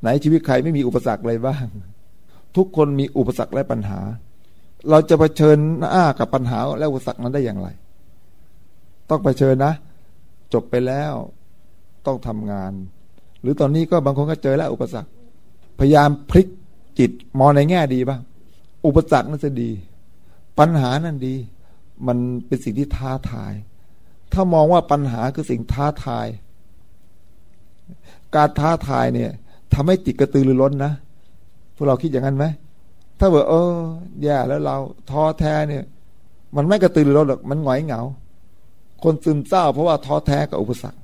ไหนชีวิตใครไม่มีอุปสรรคอะไรบ้างทุกคนมีอุปสรรคและปัญหา เราจะเผชิญหน้ากับปัญหาและอุปสรรคนั้นได้อย่างไร ต้องไปเชิญนะ จบไปแล้วต้องทำงาน หรือตอนนี้ก็บางคนก็เจอแล้วอุปสรรค พยายามพลิกจิตมองในแง่ดีบ้างอุปสรรคนั่นจะดี ปัญหานั่นดี มันเป็นสิ่งที่ท้าทาย ถ้ามองว่าปัญหาคือสิ่งท้าทาย การท้าทายเนี่ยทำให้จิตกระตือรือร้นนะพวกเราคิดอย่างนั้นไหม ถ้าบอกเออแย่แล้วเราท้อแท้เนี่ย มันไม่กระตือรือร้นหรอกมันหงอยเหงา คนซึมเศร้าเพราะว่าท้อแท้กับอุปสรรค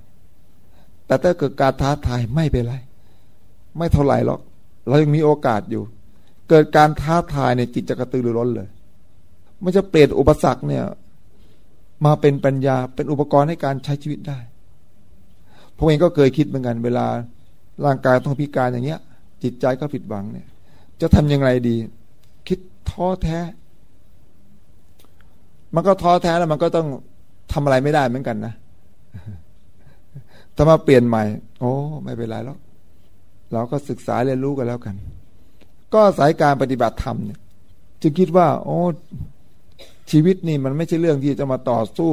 แต่ถ้าเกิดการท้าทายไม่เป็นไร ไม่เท่าไหร่หรอก เรายังมีโอกาสอยู่ เกิดการท้าทายเนี่ยจิตจะกระตือรือร้นเลยมันจะเปลี่ยนอุปสรรคเนี่ย มาเป็นปัญญาเป็นอุปกรณ์ให้การใช้ชีวิตได้ผมเองก็เคยคิดเหมือนกัน เวลาร่างกายต้องพิการอย่างเงี้ย จิตใจก็ผิดหวังเนี่ย จะทำยังไงดี คิดท้อแท้ มันก็ท้อแท้แล้วมันก็ต้องทำอะไรไม่ได้เหมือนกันนะถ้ามาเปลี่ยนใหม่ โอ้ ไม่เป็นไรแล้วเราก็ศึกษาเรียนรู้กันแล้วกัน ก็สายการปฏิบัติธรรมเนี่ยจึงคิดว่า โอ้ชีวิตนี่มันไม่ใช่เรื่องที่จะมาต่อสู้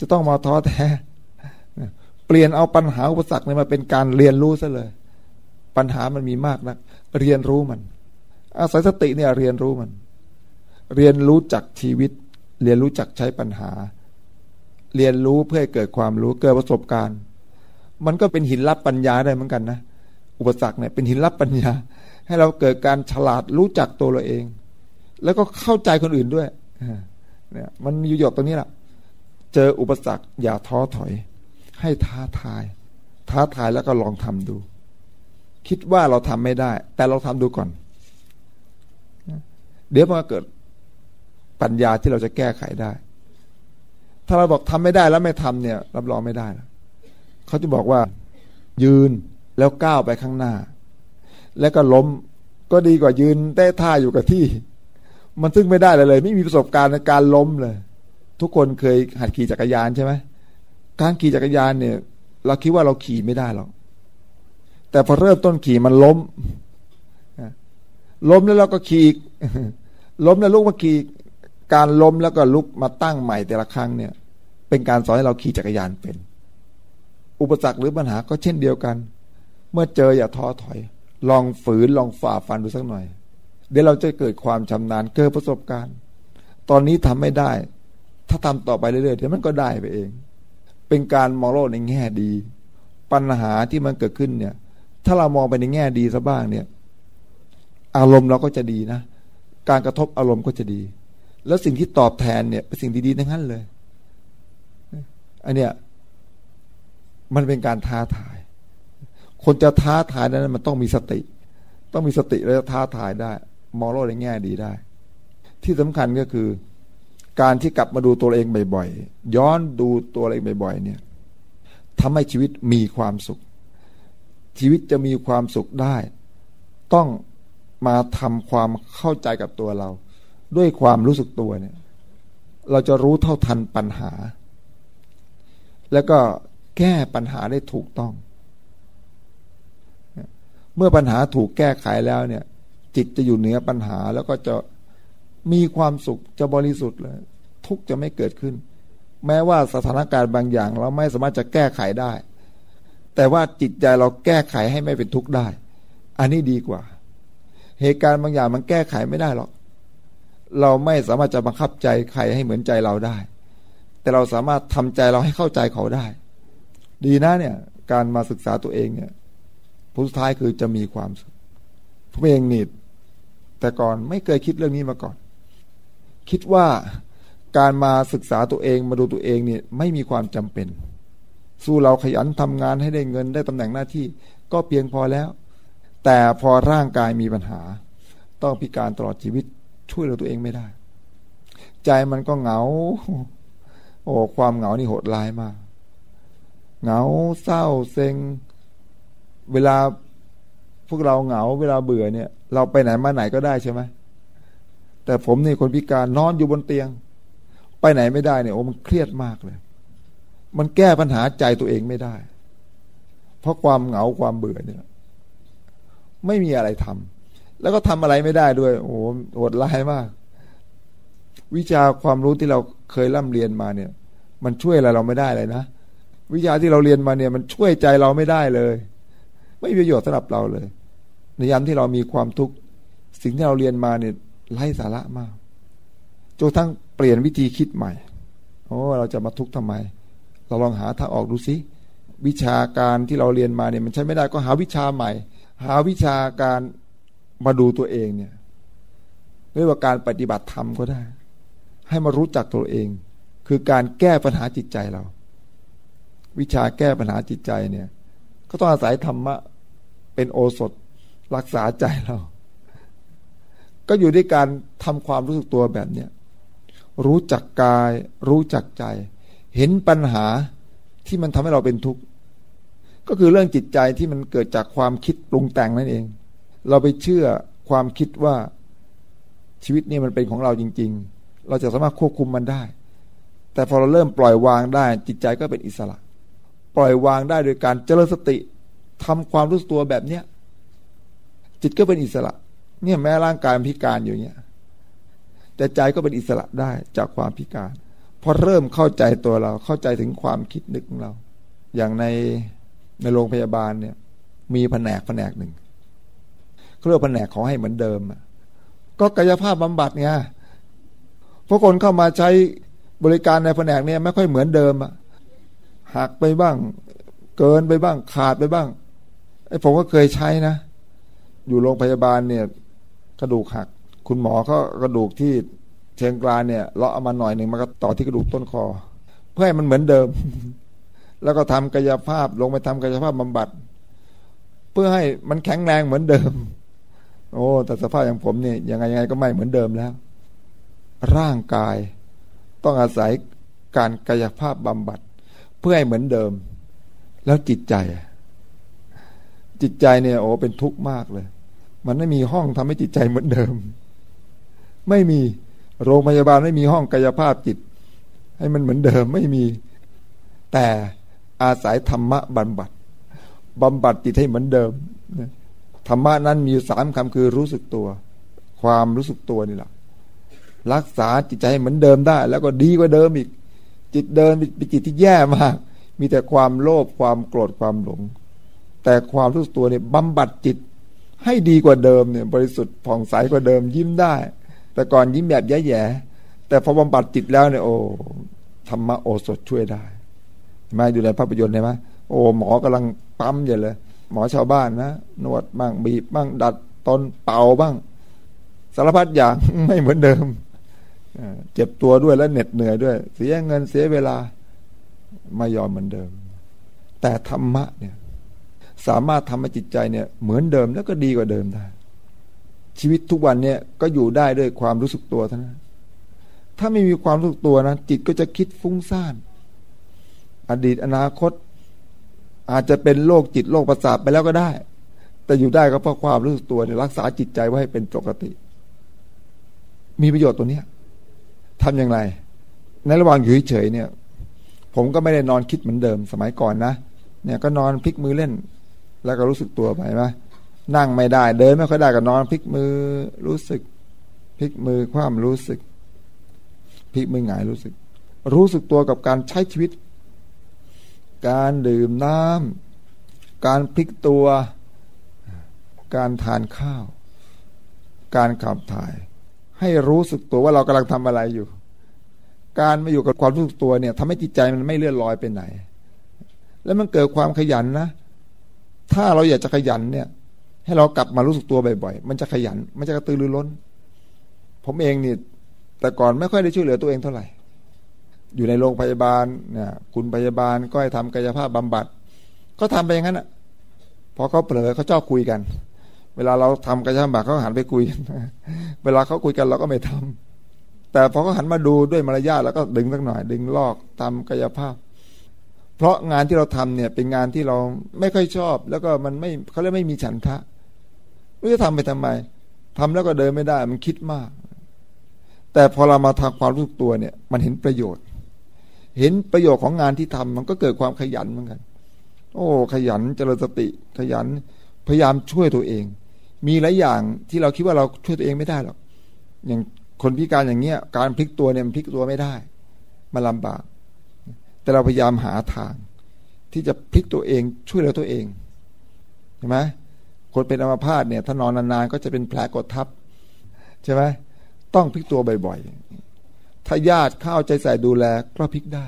จะต้องมาท้อแท้เปลี่ยนเอาปัญหาอุปสรรคเนี่ยมาเป็นการเรียนรู้ซะเลย ปัญหามันมีมากนะเรียนรู้มัน อาศัยสติเนี่ยเรียนรู้มัน เรียนรู้จักชีวิต เรียนรู้จักใช้ปัญหา เรียนรู้เพื่อให้เกิดความรู้เกิดประสบการณ์ มันก็เป็นหินรับปัญญาได้เหมือนกันนะอุปสรรคเนี่ยเป็นหินรับปัญญา ให้เราเกิดการฉลาดรู้จักตัวเราเอง แล้วก็เข้าใจคนอื่นด้วยเนี่ยมันมีอยู่หยดตรงนี้แหละเจออุปสรรคอย่าท้อถอย ให้ท้าทาย ท้าทายแล้วก็ลองทำดู คิดว่าเราทำไม่ได้ แต่เราทำดูก่อน เดี๋ยวมันก็เกิดปัญญาที่เราจะแก้ไขได้ ถ้าเราบอกทำไม่ได้แล้วไม่ทำเนี่ย รับรองไม่ได้เขาจะบอกว่า ยืนแล้วก้าวไปข้างหน้า แล้วก็ล้มก็ดีกว่ายืนเต้ท่าอยู่กับที่ มันซึ่งไม่ได้เลยเลย ไม่มีประสบการณ์ในการล้มเลย ทุกคนเคยหัดขี่จักรยานใช่ไหมการขี่จักรยานเนี่ย เราคิดว่าเราขี่ไม่ได้หรอกแต่พอเริ่มต้นขี่มันล้ม ล้มแล้วเราก็ขี่ล้มแล้วลุกมาขี่การล้มแล้วก็ลุกมาตั้งใหม่แต่ละครั้งเนี่ย เป็นการสอนให้เราขี่จักรยานเป็น อุปสรรคหรือปัญหาก็เช่นเดียวกัน เมื่อเจออย่าท้อถอย ลองฝืนลองฝ่าฟันดูสักหน่อย เดี๋ยวเราจะเกิดความชำนาญเกิดประสบการณ์ ตอนนี้ทำไม่ได้ ถ้าทำต่อไปเรื่อยๆเดี๋ยวมันก็ได้ไปเอง เป็นการมองโลกในแง่ดี ปัญหาที่มันเกิดขึ้นเนี่ย ถ้าเรามองไปในแง่ดีซะบ้างเนี่ย อารมณ์เราก็จะดีนะ การกระทบอารมณ์ก็จะดี แล้วสิ่งที่ตอบแทนเนี่ยเป็นสิ่งดีๆทั้งนั้นเลยอันเนี้ยมันเป็นการท้าทาย คนจะท้าทายนั้นมันต้องมีสติ ต้องมีสติแล้วท้าทายได้ มองโลกในแง่ดีได้ ที่สำคัญก็คือ การที่กลับมาดูตัวเองบ่อยๆ ย้อนดูตัวเองบ่อยๆ เนี่ยทำให้ชีวิตมีความสุข ชีวิตจะมีความสุขได้ ต้อง มาทำความเข้าใจกับตัวเรา ด้วยความรู้สึกตัวเนี่ย เราจะรู้เท่าทันปัญหา แล้วก็แก้ปัญหาได้ถูกต้อง เมื่อปัญหาถูกแก้ไขแล้วเนี่ย จิตจะอยู่เหนือปัญหาแล้วก็จะมีความสุขจะบริสุทธิ์เลยทุกจะไม่เกิดขึ้น แม้ว่าสถานการณ์บางอย่าง เราไม่สามารถจะแก้ไขได้ แต่ว่าจิตใจเราแก้ไขให้ไม่เป็นทุกข์ได้ อันนี้ดีกว่า เหตุการณ์บางอย่างมันแก้ไขไม่ได้หรอก เราไม่สามารถจะบังคับใจใครให้เหมือนใจเราได้ แต่เราสามารถทำใจเราให้เข้าใจเขาได้ ดีนะเนี่ย การมาศึกษาตัวเองเนี่ยผลสุดท้ายคือจะมีความสุขผมเองนี่แต่ก่อนไม่เคยคิดเรื่องนี้มาก่อน คิดว่าการมาศึกษาตัวเองมาดูตัวเองเนี่ยไม่มีความจำเป็น สู้เราขยันทำงานให้ได้เงินได้ตำแหน่งหน้าที่ ก็เพียงพอแล้ว แต่พอร่างกายมีปัญหา ต้องพิการตลอดชีวิตช่วยเราตัวเองไม่ได้ ใจมันก็เหงา โอ้ความเหงานี่โหดร้ายมาก เหงาเศร้าเซ็ง เวลาพวกเราเหงา เวลาเบื่อเนี่ย เราไปไหนมาไหนก็ได้ใช่ไหมแต่ผมนี่คนพิการนอนอยู่บนเตียง ไปไหนไม่ได้เนี่ยโอ้มันเครียดมากเลย มันแก้ปัญหาใจตัวเองไม่ได้ เพราะความเหงาความเบื่อเนี่ย ไม่มีอะไรทำแล้วก็ทำอะไรไม่ได้ด้วย โอ้โหหดร้ายมาก วิชาความรู้ที่เราเคยร่ำเรียนมาเนี่ย มันช่วยอะไรเราไม่ได้เลยนะ วิชาที่เราเรียนมาเนี่ย มันช่วยใจเราไม่ได้เลย ไม่มีประโยชน์สำหรับเราเลย ในยามที่เรามีความทุกข์สิ่งที่เราเรียนมาเนี่ยไร้สาระมากจนทั้งเปลี่ยนวิธีคิดใหม่โอ้เราจะมาทุกข์ทำไม เราลองหาทางออกดูสิวิชาการที่เราเรียนมาเนี่ยมันใช้ไม่ได้ก็หาวิชาใหม่ หาวิชาการมาดูตัวเองเนี่ยเรียกว่าการปฏิบัติธรรมก็ได้ ให้มารู้จักตัวเอง คือการแก้ปัญหาจิตใจเรา วิชาแก้ปัญหาจิตใจเนี่ย ก็ต้องอาศัยธรรมะเป็นโอสถรักษาใจเรา ก็อยู่ด้วยการทำความรู้สึกตัวแบบเนี้ยรู้จักกาย รู้จักใจ เห็นปัญหาที่มันทำให้เราเป็นทุกข์ ก็คือเรื่องจิตใจที่มันเกิดจากความคิดปรุงแต่งนั่นเอง เราไปเชื่อความคิดว่าชีวิตนี้มันเป็นของเราจริง ๆ เราจะสามารถควบคุมมันได้ แต่พอเราเริ่มปล่อยวางได้ จิตใจก็เป็นอิสระ ปล่อยวางได้โดยการเจริญสติทำความรู้สึกตัวแบบเนี้ยจิตก็เป็นอิสระ เนี่ยแม้ร่างกายพิการอยู่เนี่ยแต่ใจก็เป็นอิสระได้จากความพิการพอเริ่มเข้าใจตัวเราเข้าใจถึงความคิดนึกของเรา อย่างใน ในโรงพยาบาลเนี่ย มีแผนกแผนกหนึ่งเขาเรียกแผนกขอให้เหมือนเดิมก็กายภาพบำบัดไงพราะคนเข้ามาใช้บริการในแผนกเนี่ยไม่ค่อยเหมือนเดิมอะหักไปบ้าง เกินไปบ้าง ขาดไปบ้างไอ้ผมก็เคยใช้นะ อยู่โรงพยาบาลเนี่ย กระดูกหัก คุณหมอเขากระดูกที่เชิงกรานเนี่ยเลาะเอามาหน่อยหนึ่งมันก็ต่อที่กระดูกต้นคอ เพื่อให้มันเหมือนเดิม แล้วก็ทำกายภาพลงไปทำกายภาพบำบัด เพื่อให้มันแข็งแรงเหมือนเดิม โอ้แต่สภาพอย่างผมเนี่ยยังไงยังไงก็ไม่เหมือนเดิมแล้ว ร่างกายต้องอาศัยการกายภาพบำบัด เพื่อให้เหมือนเดิม แล้วจิตใจ จิตใจเนี่ยโอ้เป็นทุกข์มากเลย มันไม่มีห้องทำให้จิตใจเหมือนเดิม ไม่มีโรงพยาบาลไม่มีห้องกายภาพจิต ให้มันเหมือนเดิมไม่มีแต่ อาศัยธรรมะบำบัดบำบัดจิตให้เหมือนเดิมธรรมะนั้นมีสามคำคือรู้สึกตัว ความรู้สึกตัวนี่แหละรักษาจิตใจให้เหมือนเดิมได้ แล้วก็ดีกว่าเดิมอีก จิตเดินเป็นจิตที่แย่มาก มีแต่ความโลภความโกรธความหลง แต่ความรู้สึกตัวเนี่ยบำบัดจิตให้ดีกว่าเดิมเนี่ย บริสุทธิ์ผ่องใสกว่าเดิมยิ้มได้ แต่ก่อนยิ้มแบบแย่ๆแต่พอบำบัดจิตแล้วเนี่ยโอ้ธรรมะโอสถช่วยได้ มาดูในภาพยนตร์ใช่ไหมโอ้หมอกำลังปั๊มอย่เลย หมอชาวบ้านนะนวดบ้างบีบบ้างดัดตนเป่าบ้าง สารพัดอย่างไม่เหมือนเดิมเจ็บตัวด้วยและเหน็ดเหนื่อยด้วย เสียเงินเสียเวลาไม่ยอมเหมือนเดิม แต่ธรรมะเนี่ยสามารถทำให้จิตใจเนี่ยเหมือนเดิมแล้วก็ดีกว่าเดิมได้ ชีวิตทุกวันเนี่ยก็อยู่ได้ด้วยความรู้สึกตัวเท่านั้นถ้าไม่มีความรู้สึกตัวนะจิตก็จะคิดฟุ้งซ่าน อดีตอนาคต อาจจะเป็นโรคจิตโรคประสาทไปแล้วก็ได้ แต่อยู่ได้ก็เพราะความรู้สึกตัวเนี่ยรักษาจิตใจไว้ให้เป็นปกติ มีประโยชน์ตัวเนี้ยทำอย่างไร ในระหว่างอยู่เฉยเนี่ย ผมก็ไม่ได้นอนคิดเหมือนเดิมสมัยก่อนนะเนี่ยก็นอนพลิกมือเล่น แล้วก็รู้สึกตัวไปไหมนั่งไม่ได้ เดินไม่ค่อยได้ก็นอนพลิกมือรู้สึกพลิกมือคว่ำรู้สึกพลิกมือหงายรู้สึก รู้สึกตัวกับการใช้ชีวิต การดื่มน้ำการพลิกตัว การทานข้าว การขับถ่าย ให้รู้สึกตัวว่าเรากำลังทำอะไรอยู่ การมาอยู่กับความรู้สึกตัวเนี่ยทำให้จิตใจมันไม่เลื่อนลอยไปไหน แล้วมันเกิดความขยันนะ ถ้าเราอยากจะขยันเนี่ย ให้เรากลับมารู้สึกตัวบ่อยๆ มันจะขยัน มันจะกระตือรือร้น ผมเองนี่แต่ก่อนไม่ค่อยได้ช่วยเหลือตัวเองเท่าไหร่ อยู่ในโรงพยาบาลเนี่ยคุณพยาบาลก็ให้ทำกายภาพบำบัด ก็ทำไปอย่างนั้นอะพอเขาเผลอเขาชอบคุยกัน เวลาเราทำกายภาพบำบัดเขาหันไปคุย เวลาเขาคุยกันเราก็ไม่ทำแต่พอเขาหันมาดูด้วยมารยาทแล้วก็ดึงสักหน่อย ดึงลอกทำกายภาพ เพราะงานที่เราทำเนี่ยเป็นงานที่เราไม่ค่อยชอบ แล้วก็มันไม่เขาเรียกไม่มีฉันทะไม่จะทำไปทำไมทำแล้วก็เดินไม่ได้มันคิดมาก แต่พอเรามาทำความรู้สึกตัวเนี่ย มันเห็นประโยชน์ เห็นประโยชน์ของงานที่ทำมันก็เกิดความขยันเหมือนกัน โอ้ ขยันเจริญสติ ขยันพยายามช่วยตัวเอง มีหลายอย่างที่เราคิดว่าเราช่วยตัวเองไม่ได้หรอกอย่างคนพิการอย่างเงี้ย การพลิกตัวเนี่ยมันพลิกตัวไม่ได้มันลาบาก แต่เราพยายามหาทาง ที่จะพลิกตัวเองช่วยเหลือตัวเองใช่ไหมคนเป็นอัมพาตเนี่ย ถ้านอนนานๆก็จะเป็นแผลกดทับใช่ไหมต้องพลิกตัวบ่อยๆ ถ้าญาติเข้าใจใส่ดูแลก็พลิกได้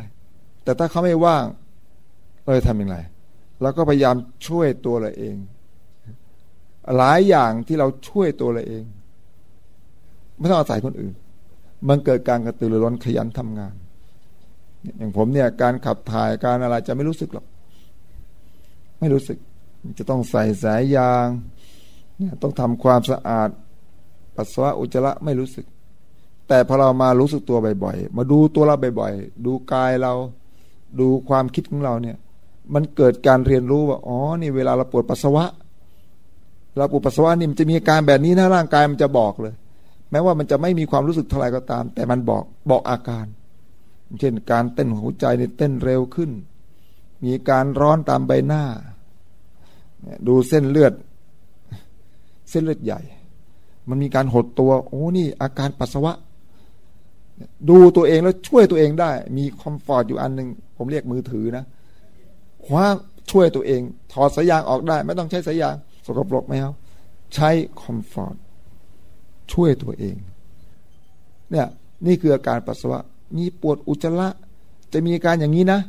แต่ถ้าเขาไม่ว่างเราจะทำยังไงเราก็พยายามช่วยตัวเราเอง หลายอย่างที่เราช่วยตัวเราเอง ไม่ต้องอาศัยคนอื่น มันเกิดการกระตือรือร้นขยันทำงาน อย่างผมเนี่ยการขับถ่ายการอะไรจะไม่รู้สึกหรอก ไม่รู้สึก จะต้องใส่สายยาง ต้องทำความสะอาด ปัสสาวะอุจจาระไม่รู้สึก แต่พอเรามารู้สึกตัวบ่อยๆ มาดูตัวเราบ่อยๆ ดูกายเรา ดูความคิดของเราเนี่ย มันเกิดการเรียนรู้ว่า อ๋อ นี่เวลาเราปวดปัสสาวะ เราปวดปัสสาวะนี่มันจะมีอาการแบบนี้นะร่างกายมันจะบอกเลย แม้ว่ามันจะไม่มีความรู้สึกเท่าไรก็ตาม แต่มันบอกบอกอาการ เช่น การเต้นหัวใจนี่เต้นเร็วขึ้น มีการร้อนตามใบหน้า ดูเส้นเลือด เส้นเลือดใหญ่ มันมีการหดตัว โอ้ นี่อาการปัสสาวะ ดูตัวเองแล้วช่วยตัวเองได้ มี Comfort อยู่อันหนึ่งผมเรียกมือถือนะคว้าช่วยตัวเอง ถอดสายยางออกได้ ไม่ต้องใช้สายยางสกปรกไม่เอาใช้ Comfort ช่วยตัวเอง เนี่ยนี่คืออาการปัสสาวะ มีปวดอุจจาระ จะมีอาการอย่างนี้นะ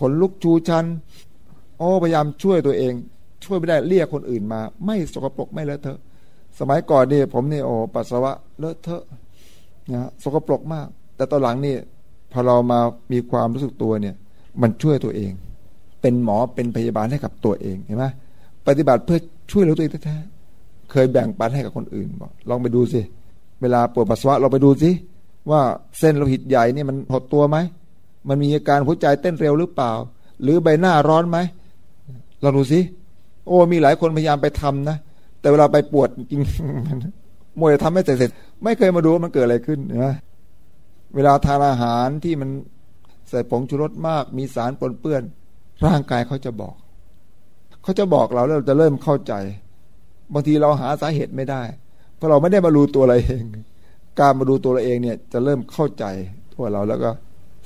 ขนลุกชูชันโอ้พยายามช่วยตัวเอง ช่วยไม่ได้เรียกคนอื่นมา ไม่สกปรกไม่เลอะเทอะ สมัยก่อนเนี่ยผมเนี่ยโอ้ปัสสาวะเลอะเทอะ นะสกปรกมาก แต่ตอนหลังนี่พอเรามามีความรู้สึกตัวเนี่ย มันช่วยตัวเอง เป็นหมอเป็นพยาบาลให้กับตัวเองเห็นไหมปฏิบัติเพื่อช่วยเหลือตัวเองแท้ๆเคยแบ่งปันให้กับคนอื่นบอกลองไปดูสิเวลาปวดปัสสาวะเราไปดูสิว่าเส้นโลหิตใหญ่นี่มันหดตัวไหมมันมีอาการหัวใจเต้นเร็วหรือเปล่า หรือใบหน้าร้อนไหมเราดูสิโอ้มีหลายคนพยายามไปทำนะแต่เวลาไปปวดจริง มวยทำไม่เสร็จไม่เคยมาดูว่ามันเกิดอะไรขึ้นเห็นไหมเวลาทานอาหารที่มันใส่ผงชูรสมาก มีสารปนเปื้อน ร่างกายเขาจะบอก เขาจะบอกเราแล้วเราจะเริ่มเข้าใจ บางทีเราหาสาเหตุไม่ได้ เพราะเราไม่ได้มารู้ตัวเราเอง การมาดูตัวเราเองเนี่ย จะเริ่มเข้าใจตัวเราแล้วก็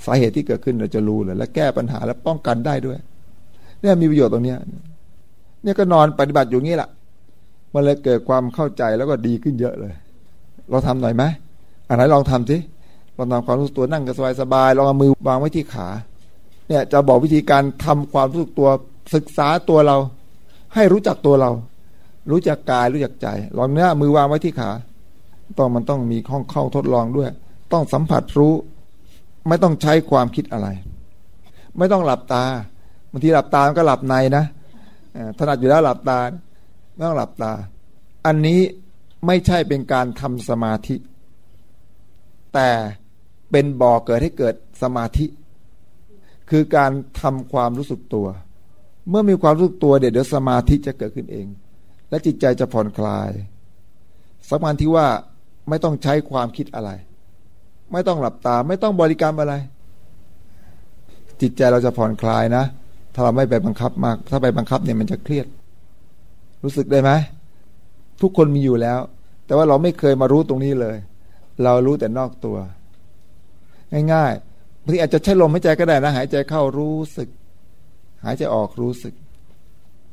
สาเหตุที่เกิดขึ้นเราจะรู้เลยและแก้ปัญหาและป้องกันได้ด้วย เนี่ยมีประโยชน์ตรงเนี้ยเนี่ยก็นอนปฏิบัติอยู่งี้แหละ มันเลยเกิดความเข้าใจแล้วก็ดีขึ้นเยอะเลย เราทำหน่อยไหมอันไหนลองทำสิลองทำความรู้สึกตัวนั่งก็สบายสบายลองเอามือวางไว้ที่ขา เนี่ยจะบอกวิธีการทำความรู้สึกตัวศึกษาตัวเรา ให้รู้จักตัวเรา รู้จักกายรู้จักใจ ลองเนี้ยมือวางไว้ที่ขาต้องมันต้องมีข้องเข้าทดลองด้วย ต้องสัมผัสรู้ ไม่ต้องใช้ความคิดอะไร ไม่ต้องหลับตาบางทีหลับตามันก็หลับในนะถนัดอยู่แล้วหลับตา ต้องหลับตา อันนี้ไม่ใช่เป็นการทำสมาธิ แต่เป็นบ่อเกิดให้เกิดสมาธิ คือการทำความรู้สึกตัว เมื่อมีความรู้สึกตัวเดี๋ยวสมาธิจะเกิดขึ้นเอง และจิตใจจะผ่อนคลายสำคัญที่ว่าไม่ต้องใช้ความคิดอะไร ไม่ต้องหลับตา ไม่ต้องบริกรรมอะไร จิตใจเราจะผ่อนคลายนะ ถ้าเราไม่ไปบังคับมาก ถ้าไปบังคับเนี่ยมันจะเครียด รู้สึกได้ไหมทุกคนมีอยู่แล้ว แต่ว่าเราไม่เคยมารู้ตรงนี้เลย เรารู้แต่นอกตัว ง่ายๆบางทีอาจจะใช้ลมหายใจก็ได้นะ หายใจเข้ารู้สึก หายใจออกรู้สึก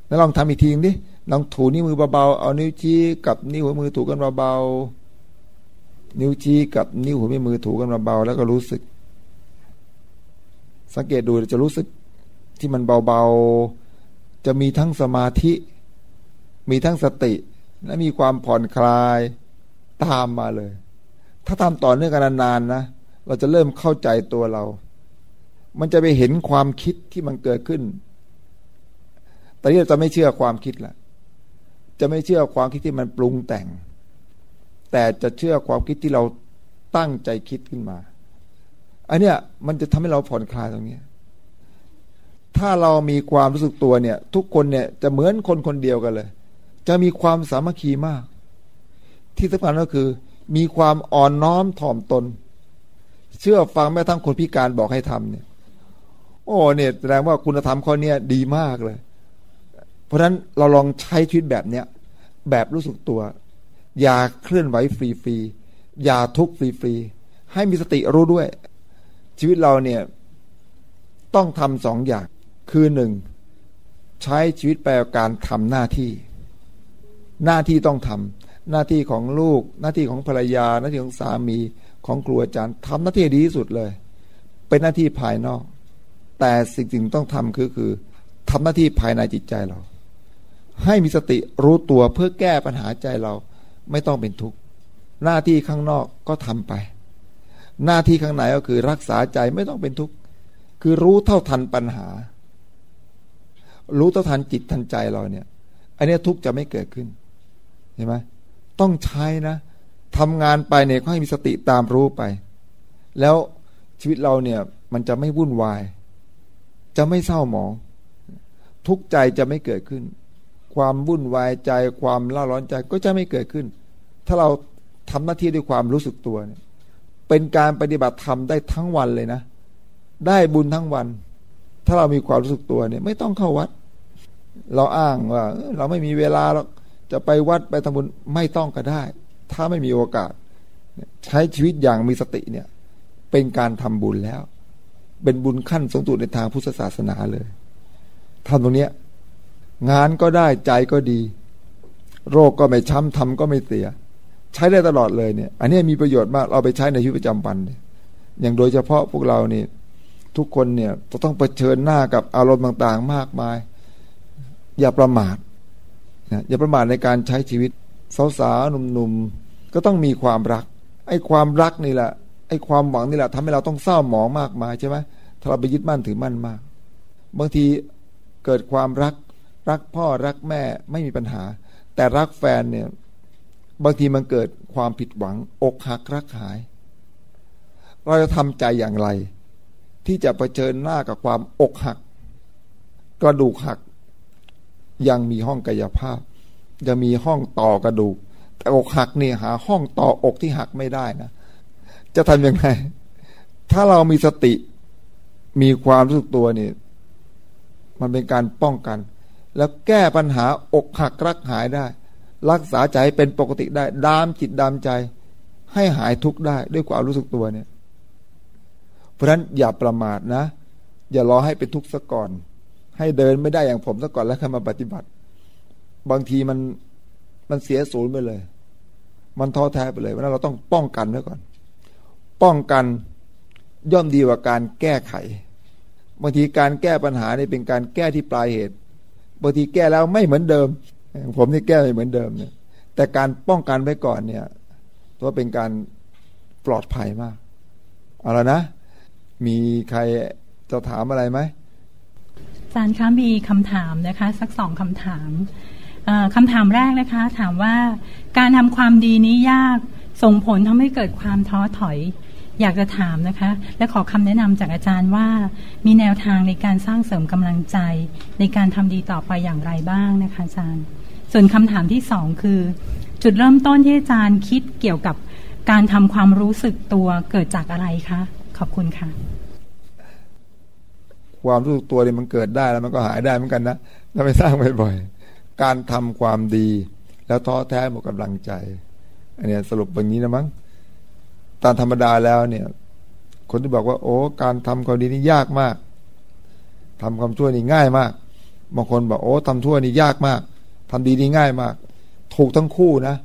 แล้วลองทำอีกทีดิลองถูนิ้วมือเบาๆเอานิ้วชี้กับนิ้วหัวมือถูกันเบาๆนิ้วชี้กับนิ้วหัวแม่มือถูกันเบาๆแล้วก็รู้สึก สังเกตดูจะรู้สึกที่มันเบาๆจะมีทั้งสมาธิ มีทั้งสติ และมีความผ่อนคลายตามมาเลย ถ้าทำต่อเนื่องกันนานๆนะ เราจะเริ่มเข้าใจตัวเรา มันจะไปเห็นความคิดที่มันเกิดขึ้น แตอนนี้เราจะไม่เชื่อความคิดละจะไม่เชื่อความคิดที่มันปรุงแต่ง แต่จะเชื่อความคิดที่เราตั้งใจคิดขึ้นมา อันเนี้ยมันจะทำให้เราผ่อนคลายตรงนี้ถ้าเรามีความรู้สึกตัวเนี่ย ทุกคนเนี่ยจะเหมือนคนคนเดียวกันเลย จะมีความสามัคคีมาก ที่สำคัญก็คือ มีความอ่อนน้อมถ่อมตน เชื่อฟังแม้ทั้งคนพิการบอกให้ทำเนี่ย โอ้เนี่ยแสดงว่าคุณธรรมข้อนี้ดีมากเลย เพราะฉะนั้นเราลองใช้ชีวิตแบบเนี้ยแบบรู้สึกตัว อย่าเคลื่อนไหวฟรีๆอย่าทุกข์ฟรีๆให้มีสติรู้ด้วย ชีวิตเราเนี่ยต้องทำสองอย่างคือหนึ่งใช้ชีวิตไปกับการทำหน้าที่ หน้าที่ต้องทำหน้าที่ของลูก หน้าที่ของภรรยา หน้าที่ของสามีของครูอาจารย์ทำหน้าที่ดีที่สุดเลย เป็นหน้าที่ภายนอก แต่สิ่งสิ่ต้องทำคือคือทำหน้าที่ภายในจิตใจเรา ให้มีสติรู้ตัวเพื่อแก้ปัญหาใจเราไม่ต้องเป็นทุกข์หน้าที่ข้างนอกก็ทำไป หน้าที่ข้างในก็คือรักษาใจไม่ต้องเป็นทุกข์คือรู้เท่าทันปัญหา รู้เท่าทันจิตทันใจเราเนี่ย อันนี้ทุกข์จะไม่เกิดขึ้น เห็นไหมต้องใช้นะทำงานไปเนี่ยก็ให้มีสติตามรู้ไป แล้วชีวิตเราเนี่ย มันจะไม่วุ่นวาย จะไม่เศร้าหมอง ทุกใจจะไม่เกิดขึ้น ความวุ่นวายใจความล่าร้อนใจก็จะไม่เกิดขึ้น ถ้าเราทำหน้าที่ด้วยความรู้สึกตัวเนี่ย เป็นการปฏิบัติธรรมได้ทั้งวันเลยนะ ได้บุญทั้งวัน ถ้าเรามีความรู้สึกตัวเนี่ย ไม่ต้องเข้าวัด เราอ้างว่า เราไม่มีเวลาเรา จะไปวัดไปทำบุญไม่ต้องก็ได้ ถ้าไม่มีโอกาส ใช้ชีวิตอย่างมีสติเนี่ย เป็นการทำบุญแล้ว เป็นบุญขั้นสูงสุดในทางพุทธศาสนาเลยทำตรงเนี้ย งานก็ได้ใจก็ดี โรคก็ไม่ช้ำทำก็ไม่เสีย ใช้ได้ตลอดเลยเนี่ย อันนี้มีประโยชน์มาก เราไปใช้ในชีวิตประจำวันเนี่ยอย่างโดยเฉพาะพวกเราเนี่ยทุกคนเนี่ยต้องเผชิญหน้ากับอารมณ์ต่าง ๆ มากมาย อย่าประมาท นะอย่าประมาทในการใช้ชีวิตสาวๆหนุ่มๆก็ต้องมีความรัก ไอ้ความรักนี่แหละไอ้ความหวังนี่แหละทำให้เราต้องเศร้าหมองมากมายใช่ไหมถ้าเราไปยึดมั่นถือมั่นมาก บางทีเกิดความรักรักพ่อรักแม่ไม่มีปัญหา แต่รักแฟนเนี่ยบางทีมันเกิดความผิดหวัง อกหักรักหาย เราจะทำใจอย่างไร ที่จะะเผชิญหน้ากับความอกหัก กระดูกหัก ยังมีห้องกายภาพ จะมีห้องต่อกระดูก แต่อกหักนี่หา ห้องต่ออกที่หักไม่ได้นะ จะทำยังไง ถ้าเรามีสติมีความรู้สึกตัวนี่มันเป็นการป้องกัน แล้วแก้ปัญหาอกหักรักหายได้ รักษาใจเป็นปกติได้ ดามจิตดามใจ ให้หายทุกข์ได้ด้วยความรู้สึกตัวเนี่ย เพราะฉะนั้นอย่าประมาทนะ อย่ารอให้เป็นทุกข์ซะก่อน ให้เดินไม่ได้อย่างผมซะก่อนแล้วค่อยมาปฏิบัติ บางทีมันมันเสียศูนย์ไปเลย มันท้อแท้ไปเลยเพราะเราต้องป้องกันไว้ก่อน ป้องกันย่อมดีกว่าการแก้ไข บางทีการแก้ปัญหานี่เป็นการแก้ที่ปลายเหตุ บางทีแก้แล้วไม่เหมือนเดิม ผมนี่แก้ไม่เหมือนเดิมเนี่ย แต่การป้องกันไว้ก่อนเนี่ยตัวเป็นการปลอดภัยมาก เอาละนะ มีใครจะถามอะไรไหม อาจารย์คะมีคำถามนะคะ สักสองคำถามคำถามแรกนะคะ ถามว่าการทำความดีนี้ยากส่งผลทำให้เกิดความท้อถอย อยากจะถามนะคะ และขอคำแนะนำจากอาจารย์ว่า มีแนวทางในการสร้างเสริมกำลังใจ ในการทำดีต่อไปอย่างไรบ้างนะคะอาจารย์ ส่วนคำถามที่สองคือ จุดเริ่มต้นที่อาจารย์คิดเกี่ยวกับการทำความรู้สึกตัวเกิดจากอะไรคะ ขอบคุณค่ะ ความรู้สึกตัวนี่มันเกิดได้แล้วมันก็หายได้เหมือนกันนะถ้าไปสร้างบ่อยๆการทำความดี แล้วท้อแท้หมดกำลังใจ อันนี้สรุปแบบนี้นะมั้งตามธรรมดาแล้วเนี่ย คนที่บอกว่า โอ้การทำความดีนี่ยากมากทำความชั่วนี่ง่ายมากบางคนบอกโอ้ทำชั่วนี่ยากมากทำดีนี่ง่ายมาก ถูกทั้งคู่นะ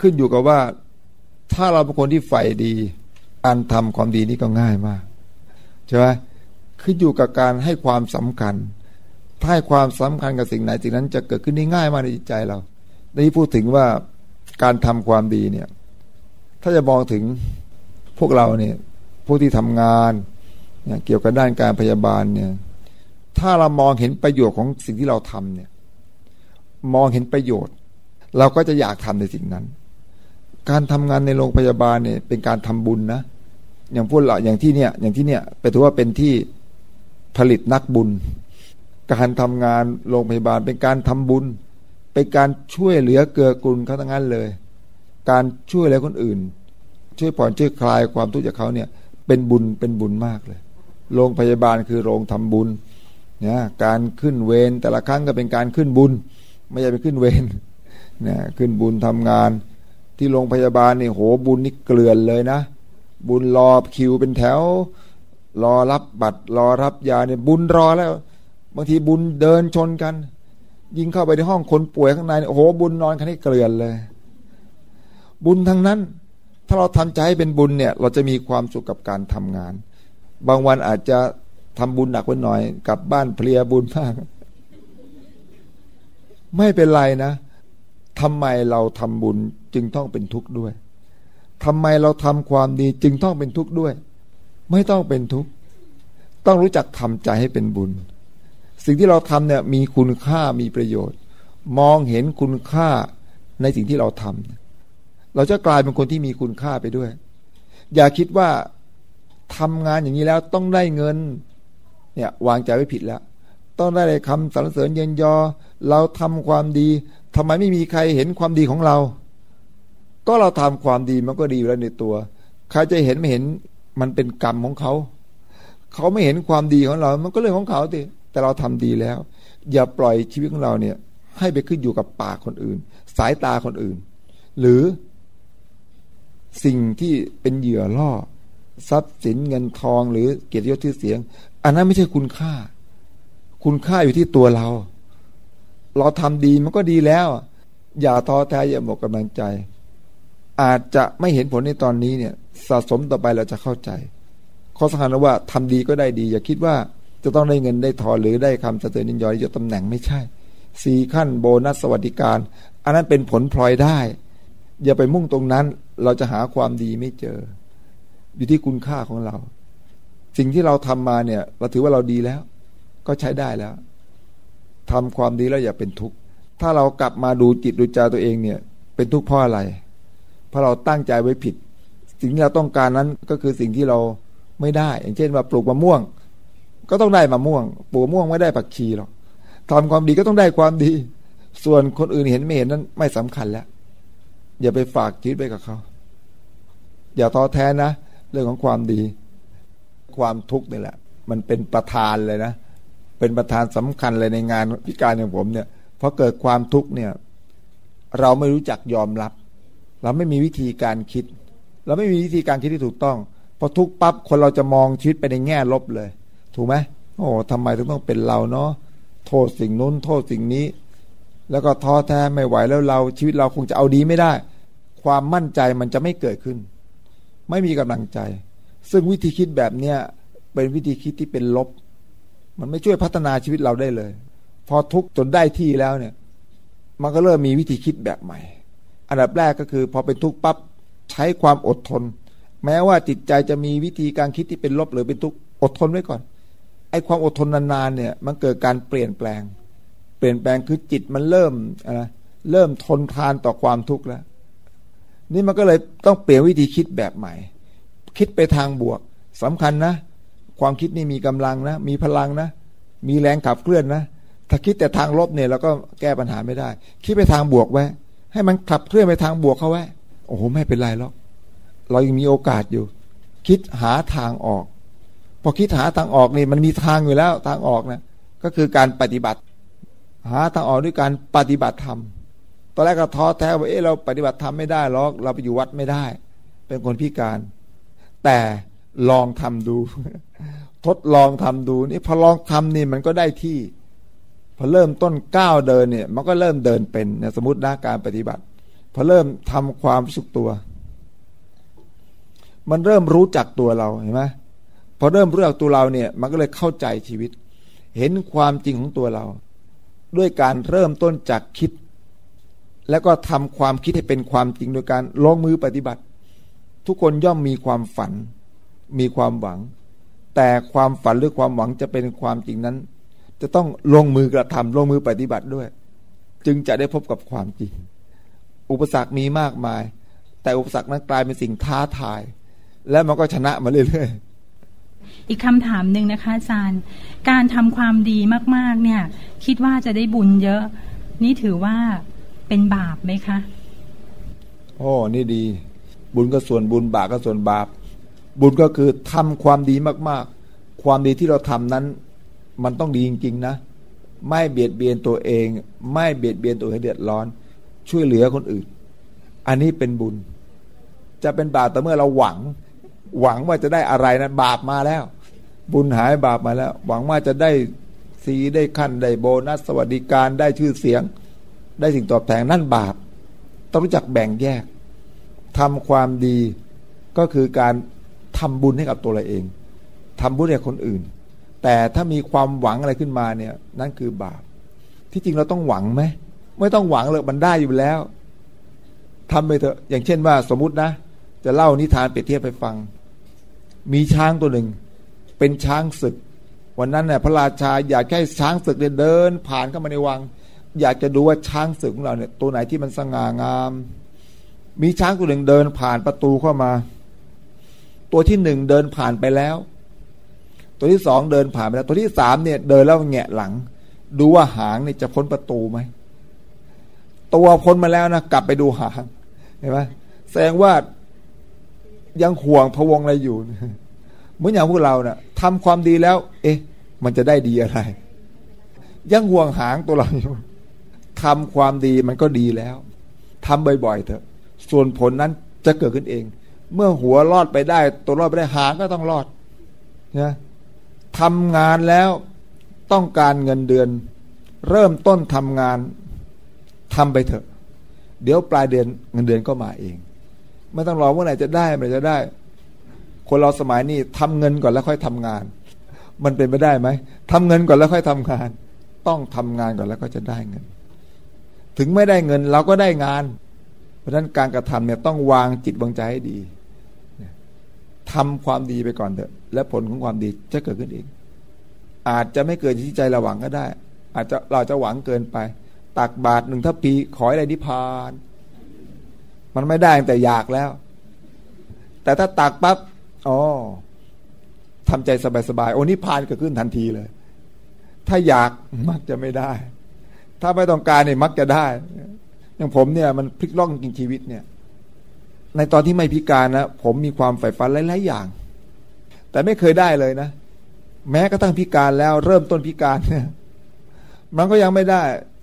ขึ้นอยู่กับว่า ถ้าเราเป็นคนที่ใฝ่ดี การทำความดีนี่ก็ง่ายมากใช่ไหม ขึ้นอยู่กับการให้ความสำคัญ ถ้าให้ความสำคัญกับสิ่งไหนสิ่งนั้นจะเกิดขึ้นได้ง่ายมากในจิตใจเราในที่พูดถึงว่าการทำความดีเนี่ย ถ้าจะมองถึงพวกเราเนี่ยผู้ที่ทำงานเนี่ยเกี่ยวกับด้านการพยาบาลเนี่ย ถ้าเรามองเห็นประโยชน์ของสิ่งที่เราทำเนี่ย มองเห็นประโยชน์ เราก็จะอยากทำในสิ่งนั้น การทำงานในโรงพยาบาลเนี่ยเป็นการทำบุญนะอย่างพวกเราอย่างที่เนี่ย อย่างที่เนี่ยไปถือว่าเป็นที่ ผลิตนักบุญ การทำงานโรงพยาบาลเป็นการทำบุญ เป็นการช่วยเหลือเกื้อกูลเขาทั้งนั้นเลย การช่วยเหลือคนอื่น ช่วยผ่อนช่วยคลายความทุกข์จากเขาเนี่ย เป็นบุญเป็นบุญมากเลย โรงพยาบาลคือโรงทำบุญเนี่ยการขึ้นเวรแต่ละครั้งก็เป็นการขึ้นบุญ ไม่ใช่ไปขึ้นเวรเนี่ยขึ้นบุญทำงาน ที่โรงพยาบาลนี่โหบุญนี่เกลื่อนเลยนะ บุญรอคิวเป็นแถว รอรับบัตรรอรับยาเนี่ยบุญรอแล้ว บางทีบุญเดินชนกัน ยิงเข้าไปในห้องคนป่วยข้างในโอ้โหบุญนอนคันนี้เกลื่อนเลย บุญทั้งนั้น ถ้าเราทำใจให้เป็นบุญเนี่ย เราจะมีความสุขกับการทำงาน บางวันอาจจะทำบุญหนักไว้หน่อยกลับบ้านเพลียบุญมากไม่เป็นไรนะทำไมเราทำบุญจึงต้องเป็นทุกข์ด้วยทำไมเราทำความดีจึงต้องเป็นทุกข์ด้วย ไม่ต้องเป็นทุกข์ ต้องรู้จักทำใจให้เป็นบุญ สิ่งที่เราทำเนี่ยมีคุณค่ามีประโยชน์ มองเห็นคุณค่าในสิ่งที่เราทำเราจะกลายเป็นคนที่มีคุณค่าไปด้วย อย่าคิดว่าทำงานอย่างนี้แล้วต้องได้เงิน เนี่ยวางใจไว้ผิดแล้ว ต้องได้คำสรรเสริญเยินยอ เราทำความดีทำไมไม่มีใครเห็นความดีของเรา ก็เราทำความดีมันก็ดีแล้วในตัว ใครจะเห็นไม่เห็น มันเป็นกรรมของเขาเขาไม่เห็นความดีของเรา มันก็เรื่องของเขาติแต่เราทำดีแล้ว อย่าปล่อยชีวิตของเราเนี่ย ให้ไปขึ้นอยู่กับปากคนอื่น สายตาคนอื่น หรือสิ่งที่เป็นเหยื่อล่อ ทรัพย์สินเงินทองหรือเกียรติยศที่เสียง อันนั้นไม่ใช่คุณค่า คุณค่าอยู่ที่ตัวเรา เราทำดีมันก็ดีแล้ว อย่าท้อแท้อย่าหมดกำลังใจ อาจจะไม่เห็นผลในตอนนี้เนี่ย สะสมต่อไปเราจะเข้าใจ ข้อสำคัญว่าทำดีก็ได้ดี อย่าคิดว่าจะต้องได้เงินได้ทอนหรือได้คำสเสริญยินยอยยศตำแหน่งไม่ใช่สี่ขั้นโบนัสสวัสดิการ อันนั้นเป็นผลพลอยได้ อย่าไปมุ่งตรงนั้น เราจะหาความดีไม่เจอ อยู่ที่คุณค่าของเรา สิ่งที่เราทำมาเนี่ย เราถือว่าเราดีแล้ว ก็ใช้ได้แล้วทำความดีแล้วอย่าเป็นทุกข์ถ้าเรากลับมาดูจิตดูใจตัวเองเนี่ย เป็นทุกข์เพราะอะไร เพราะเราตั้งใจไว้ผิด สิ่งที่เราต้องการนั้นก็คือสิ่งที่เราไม่ได้ อย่างเช่นว่าปลูกมะม่วง ก็ต้องได้มะม่วง ปลูกมะม่วงไม่ได้ผักชีหรอกทำความดีก็ต้องได้ความดี ส่วนคนอื่นเห็นไม่เห็นนั้นไม่สำคัญแล้ว อย่าไปฝากชีวิตไปกับเขา อย่าท้อแท้นะ เรื่องของความดี ความทุกข์นี่แหละ มันเป็นประธานเลยนะ เป็นประธานสำคัญเลยในงานพิการอย่างผมเนี่ยพอเกิดความทุกข์เนี่ย เราไม่รู้จักยอมรับ เราไม่มีวิธีการคิด เราไม่มีวิธีการคิดที่ถูกต้องพอทุกปั๊บคนเราจะมองชีวิตไปในแง่ลบเลย ถูกไหมโอ้ทำไมถึงต้องเป็นเราเนาะโทษสิ่งนู้น โทษสิ่งนี้ แล้วก็ท้อแท้ไม่ไหวแล้วเราชีวิตเราคงจะเอาดีไม่ได้ ความมั่นใจมันจะไม่เกิดขึ้น ไม่มีกำลังใจ ซึ่งวิธีคิดแบบเนี้ยเป็นวิธีคิดที่เป็นลบ มันไม่ช่วยพัฒนาชีวิตเราได้เลย พอทุกจนได้ที่แล้วเนี่ย มันก็เริ่มมีวิธีคิดแบบใหม่ อันดับแรกก็คือ พอเป็นทุกปั๊บ ใช้ความอดทน แม้ว่าจิตใจจะมีวิธีการคิดที่เป็นลบหรือเป็นทุกข์อดทนไว้ก่อนไอ้ความอดทนนานๆเนี่ย มันเกิดการเปลี่ยนแปลง เปลี่ยนแปลงคือจิตมันเริ่มอะไรเริ่มทนทานต่อความทุกข์แล้ว นี่มันก็เลยต้องเปลี่ยนวิธีคิดแบบใหม่ คิดไปทางบวกสำคัญนะ ความคิดนี่มีกำลังนะ มีพลังนะ มีแรงขับเคลื่อนนะ ถ้าคิดแต่ทางลบเนี่ยเราก็แก้ปัญหาไม่ได้ คิดไปทางบวกไว้ ให้มันขับเคลื่อนไปทางบวกเขาไว้ อ้โหไม่เป็นไรหรอกเรายังมีโอกาสอยู่ คิดหาทางออก พอคิดหาทางออกนี่มันมีทางอยู่แล้วทางออกนะก็คือการปฏิบัติ หาทางออกด้วยการปฏิบัติธรรมตอนแรกก็ท้อแท้ว่าเออเราปฏิบัติธรรมไม่ได้หรอก เราไปอยู่วัดไม่ได้ เป็นคนพิการ แต่ลองทำดู ทดลองทำดูนี่พอลองทำนี่มันก็ได้ที่ พอเริ่มต้นก้าวเดินเนี่ย มันก็เริ่มเดินเป็นสมมตินะการปฏิบัติ พอเริ่มทำความสุขตัว มันเริ่มรู้จักตัวเราเห็นไหมพอเริ่มรู้จักตัวเราเนี่ย มันก็เลยเข้าใจชีวิต เห็นความจริงของตัวเรา ด้วยการเริ่มต้นจากคิด แล้วก็ทำความคิดให้เป็นความจริงโดยการลงมือปฏิบัติ ทุกคนย่อมมีความฝัน มีความหวัง แต่ความฝันหรือความหวังจะเป็นความจริงนั้น จะต้องลงมือกระทำลงมือปฏิบัติด้วย จึงจะได้พบกับความจริง อุปสรรคมีมากมาย แต่อุปสรรคนั้นกลายเป็นสิ่งท้าทาย และมันก็ชนะมาเรื่อยๆอีกคำถามหนึ่งนะคะอาจารย์ การทำความดีมากๆ เนี่ย คิดว่าจะได้บุญเยอะ นี่ถือว่าเป็นบาปไหมคะโอ้นี่ดี บุญก็ส่วนบุญบาปก็ส่วนบาป บุญก็คือทำความดีมากๆ ความดีที่เราทำนั้น มันต้องดีจริงๆนะไม่เบียดเบียนตัวเอง ไม่เบียดเบียนตัวให้เดือดร้อน ช่วยเหลือคนอื่น อันนี้เป็นบุญ จะเป็นบาปแต่เมื่อเราหวัง หวังว่าจะได้อะไรนะั้นบาปมาแล้ว บุญหายบาปมาแล้ว หวังว่าจะได้สีได้ขั้นได้โบนัสสวัสดิการได้ชื่อเสียง ได้สิ่งตอบแทนนั่นบาป ต้องรู้จักแบ่งแยกทำความดีก็คือการทำบุญให้กับตัวเราเองทำบุญให้คนอื่น แต่ถ้ามีความหวังอะไรขึ้นมาเนี่ย นั่นคือบาป ที่จริงเราต้องหวังไหม ไม่ต้องหวังเลยมันได้อยู่แล้วทำไปเถอะ อย่างเช่นว่า สมมตินะ จะเล่านิทานเปรียบเทียบไปฟัง มีช้างตัวหนึ่ง เป็นช้างศึก วันนั้นเนี่ยพระราชาอยากให้ช้างศึกเดิน ผ่านเข้ามาในวัง อยากจะดูว่าช้างศึกของเราเนี่ย ตัวไหนที่มันสง่างาม มีช้างตัวหนึ่งเดินผ่านประตูเข้ามา ตัวที่หนึ่งเดินผ่านไปแล้ว ตัวที่สองเดินผ่านไปแล้ว ตัวที่สามเนี่ย เดินแล้วแงะหลัง ดูว่าหางเนี่ยจะพ้นประตูไหม ตัวพ้นมาแล้วนะกลับไปดูหางเห็นไหมแสดงว่ายังห่วงพวงอะไรอยู่เหมือนอย่างพวกเราเนะ่ะทำความดีแล้ว เอ๊ะ มันจะได้ดีอะไร ยังห่วงหางตัวเราอยู่ทำความดีมันก็ดีแล้วทำบ่อยๆเถอะ ส่วนผลนั้นจะเกิดขึ้นเอง เมื่อหัวรอดไปได้ ตัวรอดไปได้หางก็ต้องรอดนะทำงานแล้วต้องการเงินเดือน เริ่มต้นทำงาน ทำไปเถอะ เดี๋ยวปลายเดือนเงินเดือนก็มาเอง ไม่ต้องรอเมื่อไหร่จะได้เมื่อไหร่จะได้ คนเราสมัยนี้ทำเงินก่อนแล้วค่อยทำงาน มันเป็นไปได้ไหมทำเงินก่อนแล้วค่อยทำงาน ต้องทำงานก่อนแล้วก็จะได้เงิน ถึงไม่ได้เงินเราก็ได้งาน เพราะฉะนั้นการกระทำเนี่ยต้องวางจิตวางใจให้ดีทำความดีไปก่อนเถอะ และผลของความดีจะเกิดขึ้นเองอาจจะไม่เกิดที่ใจเราหวังก็ได้ อาจจะเราจะหวังเกินไป ตักบาทหนึ่งทัพพีขออะไรนิพาน มันไม่ได้แต่อยากแล้ว แต่ถ้าตักปั๊บอ๋อทำใจสบายๆโอ้นิพานเกิดขึ้นทันทีเลย ถ้าอยากมักจะไม่ได้ ถ้าไม่ต้องการเนี่ยมักจะได้ อย่างผมเนี่ย มันพลิกล่องจริงชีวิตเนี่ย ในตอนที่ไม่พิการนะผมมีความใฝ่ฝันหลายๆอย่าง แต่ไม่เคยได้เลยนะแม้กระทั่งพิการแล้ว เริ่มต้นพิการเนี่ยมันก็ยังไม่ได้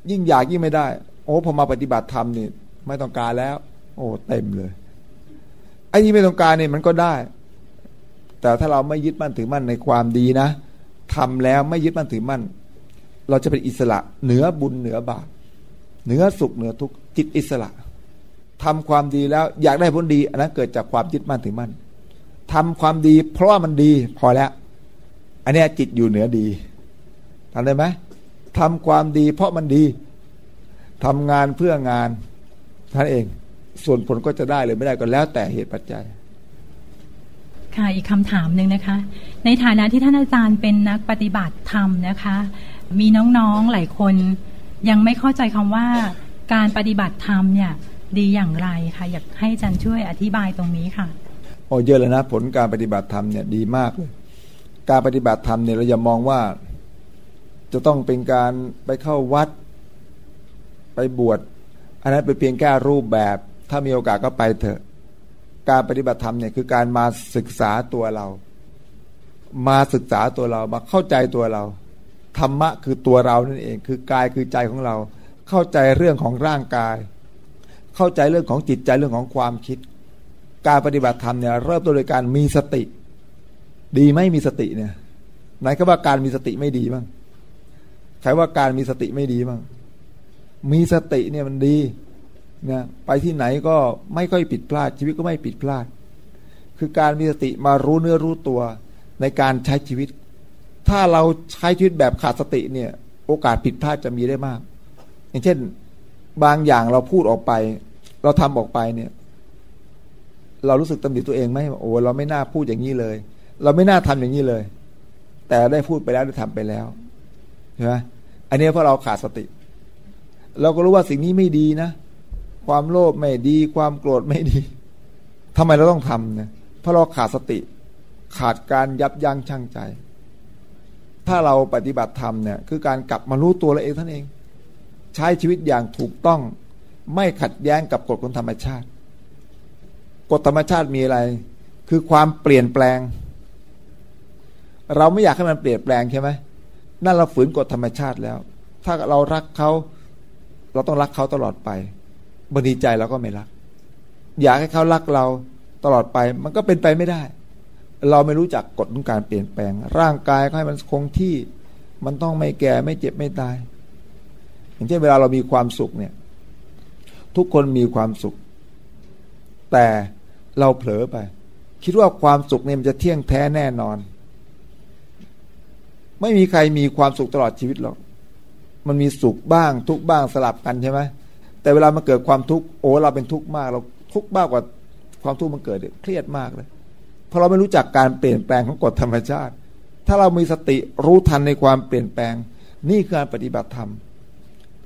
ยิ่งอยากยิ่งไม่ได้ โอ้พอมาปฏิบัติธรรมนี่ไม่ต้องการแล้ว โอ้เต็มเลยไอ้นี่ไม่ต้องการนี่มันก็ได้ แต่ถ้าเราไม่ยึดมั่นถือมั่นในความดีนะทำแล้วไม่ยึดมั่นถือมั่น เราจะเป็นอิสระ เหนือบุญเหนือบาปเหนือสุขเหนือทุกจิตอิสระทำความดีแล้วอยากได้ผลดีอันนั้นเกิดจากความยึดมั่นถือมั่นทำความดี เพราะว่ามันดีพอแล้ว อันนี้จิตอยู่เหนือดีทำได้ไหม ทำความดี เพราะมันดีทำงานเพื่องานท่านเอง ส่วนผลก็จะได้หรือไม่ได้ก็แล้วแต่เหตุปัจจัย ค่ะอีกคำถามหนึ่งนะคะ ในฐานะที่ท่านอาจารย์เป็นนักปฏิบัติธรรมนะคะ มีน้องๆหลายคนยังไม่เข้าใจคำว่าการปฏิบัติธรรมเนี่ยดีอย่างไรคะอยากให้อาจารย์ช่วยอธิบายตรงนี้ค่ะโอ้เยอะเลยนะ ผลการปฏิบัติธรรมเนี่ยดีมากเลย การปฏิบัติธรรมเนี่ยเราอย่ามองว่า จะต้องเป็นการไปเข้าวัด ไปบวชอันนั้นเป็นเพียงแค่รูปแบบ ถ้ามีโอกาสก็ไปเถอะ การปฏิบัติธรรมเนี่ยคือการมาศึกษาตัวเรา มาศึกษาตัวเรามาเข้าใจตัวเราธรรมะคือตัวเรานั่นเอง คือกายคือใจของเรา เข้าใจเรื่องของร่างกาย เข้าใจเรื่องของจิตใจเรื่องของความคิด การปฏิบัติธรรมเนี่ยเริ่มต้นโดยการมีสติ ดีไม่มีสติเนี่ยไหนก็ว่าการมีสติไม่ดีบ้าง ใครว่าการมีสติไม่ดีบ้างมีสติเนี่ยมันดีนะไปที่ไหนก็ไม่ค่อยผิดพลาด ชีวิตก็ไม่ผิดพลาด คือการมีสติมารู้เนื้อรู้ตัวในการใช้ชีวิต ถ้าเราใช้ชีวิตแบบขาดสติเนี่ย โอกาสผิดพลาดจะมีได้มาก อย่างเช่น บางอย่างเราพูดออกไป เราทำออกไปเนี่ย เรารู้สึกตำหนิตัวเองไหมโอ้เราไม่น่าพูดอย่างนี้เลย เราไม่น่าทำอย่างนี้เลย แต่ได้พูดไปแล้วได้ทำไปแล้ว ช่ไหมอันนี้เพราะเราขาดสติ เราก็รู้ว่าสิ่งนี้ไม่ดีนะ ความโลภไม่ดี ความโกรธไม่ดีทำไมเราต้องทำเนี่ยเพราะเราขาดสติ ขาดการยับยั้งชั่งใจ ถ้าเราปฏิบัติธรรมเนี่ยคือการกลับมารู้ตัวเราเองท่านเอง ใช้ชีวิตอย่างถูกต้อง ไม่ขัดแย้งกับกฎของธรรมชาติ กฎธรรมชาติมีอะไร คือความเปลี่ยนแปลง เราไม่อยากให้มันเปลี่ยนแปลงใช่ไหม นั่นเราฝืนกฎธรรมชาติแล้ว ถ้าเรารักเขาเราต้องรักเขาตลอดไปบางทีใจเราก็ไม่รัก อยากให้เขารักเราตลอดไปมันก็เป็นไปไม่ได้ เราไม่รู้จักกฎของการเปลี่ยนแปลง ร่างกายให้มันคงที่ มันต้องไม่แก่ไม่เจ็บไม่ตาย อย่างเช่นเวลาเรามีความสุขเนี่ย ทุกคนมีความสุข แต่เราเผลอไป คิดว่าความสุขเนี่ยมันจะเที่ยงแท้แน่นอน ไม่มีใครมีความสุขตลอดชีวิตหรอก มันมีสุขบ้างทุกบ้างสลับกันใช่ไหมแต่เวลามันเกิดความทุกข์โอ้เราเป็นทุกข์มาก เราทุกข์มากกว่าความทุกข์มันเกิดเครียดมากเลย เพราะเราไม่รู้จักการเปลี่ยนแปลงของกฎธรรมชาติ ถ้าเรามีสติรู้ทันในความเปลี่ยนแปลง นี่คือการปฏิบัติธรรม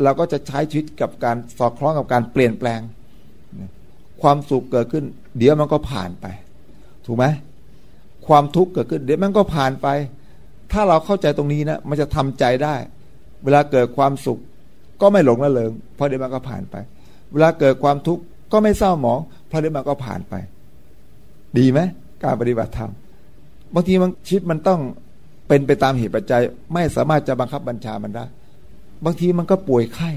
เราก็จะใช้ชีวิตกับการสอดคล้องกับการเปลี่ยนแปลง ความสุขเกิดขึ้น เดี๋ยวมันก็ผ่านไป ถูกไหมความทุกข์เกิดขึ้น เดี๋ยวมันก็ผ่านไป ถ้าเราเข้าใจตรงนี้นะ มันจะทำใจได้ เวลาเกิดความสุข ก็ไม่หลงละเลงเพราะเดี๋ยวมันก็ผ่านไป เวลาเกิดความทุกข์ก็ไม่เศร้าหมองเพราะเดี๋ยวมันก็ผ่านไป ดีไหมการปฏิบัติธรรมบางทีมันชีวิตมันต้องเป็นไปตามเหตุปัจจัย ไม่สามารถจะบังคับบัญชามันได้ บางทีมันก็ป่วยไข้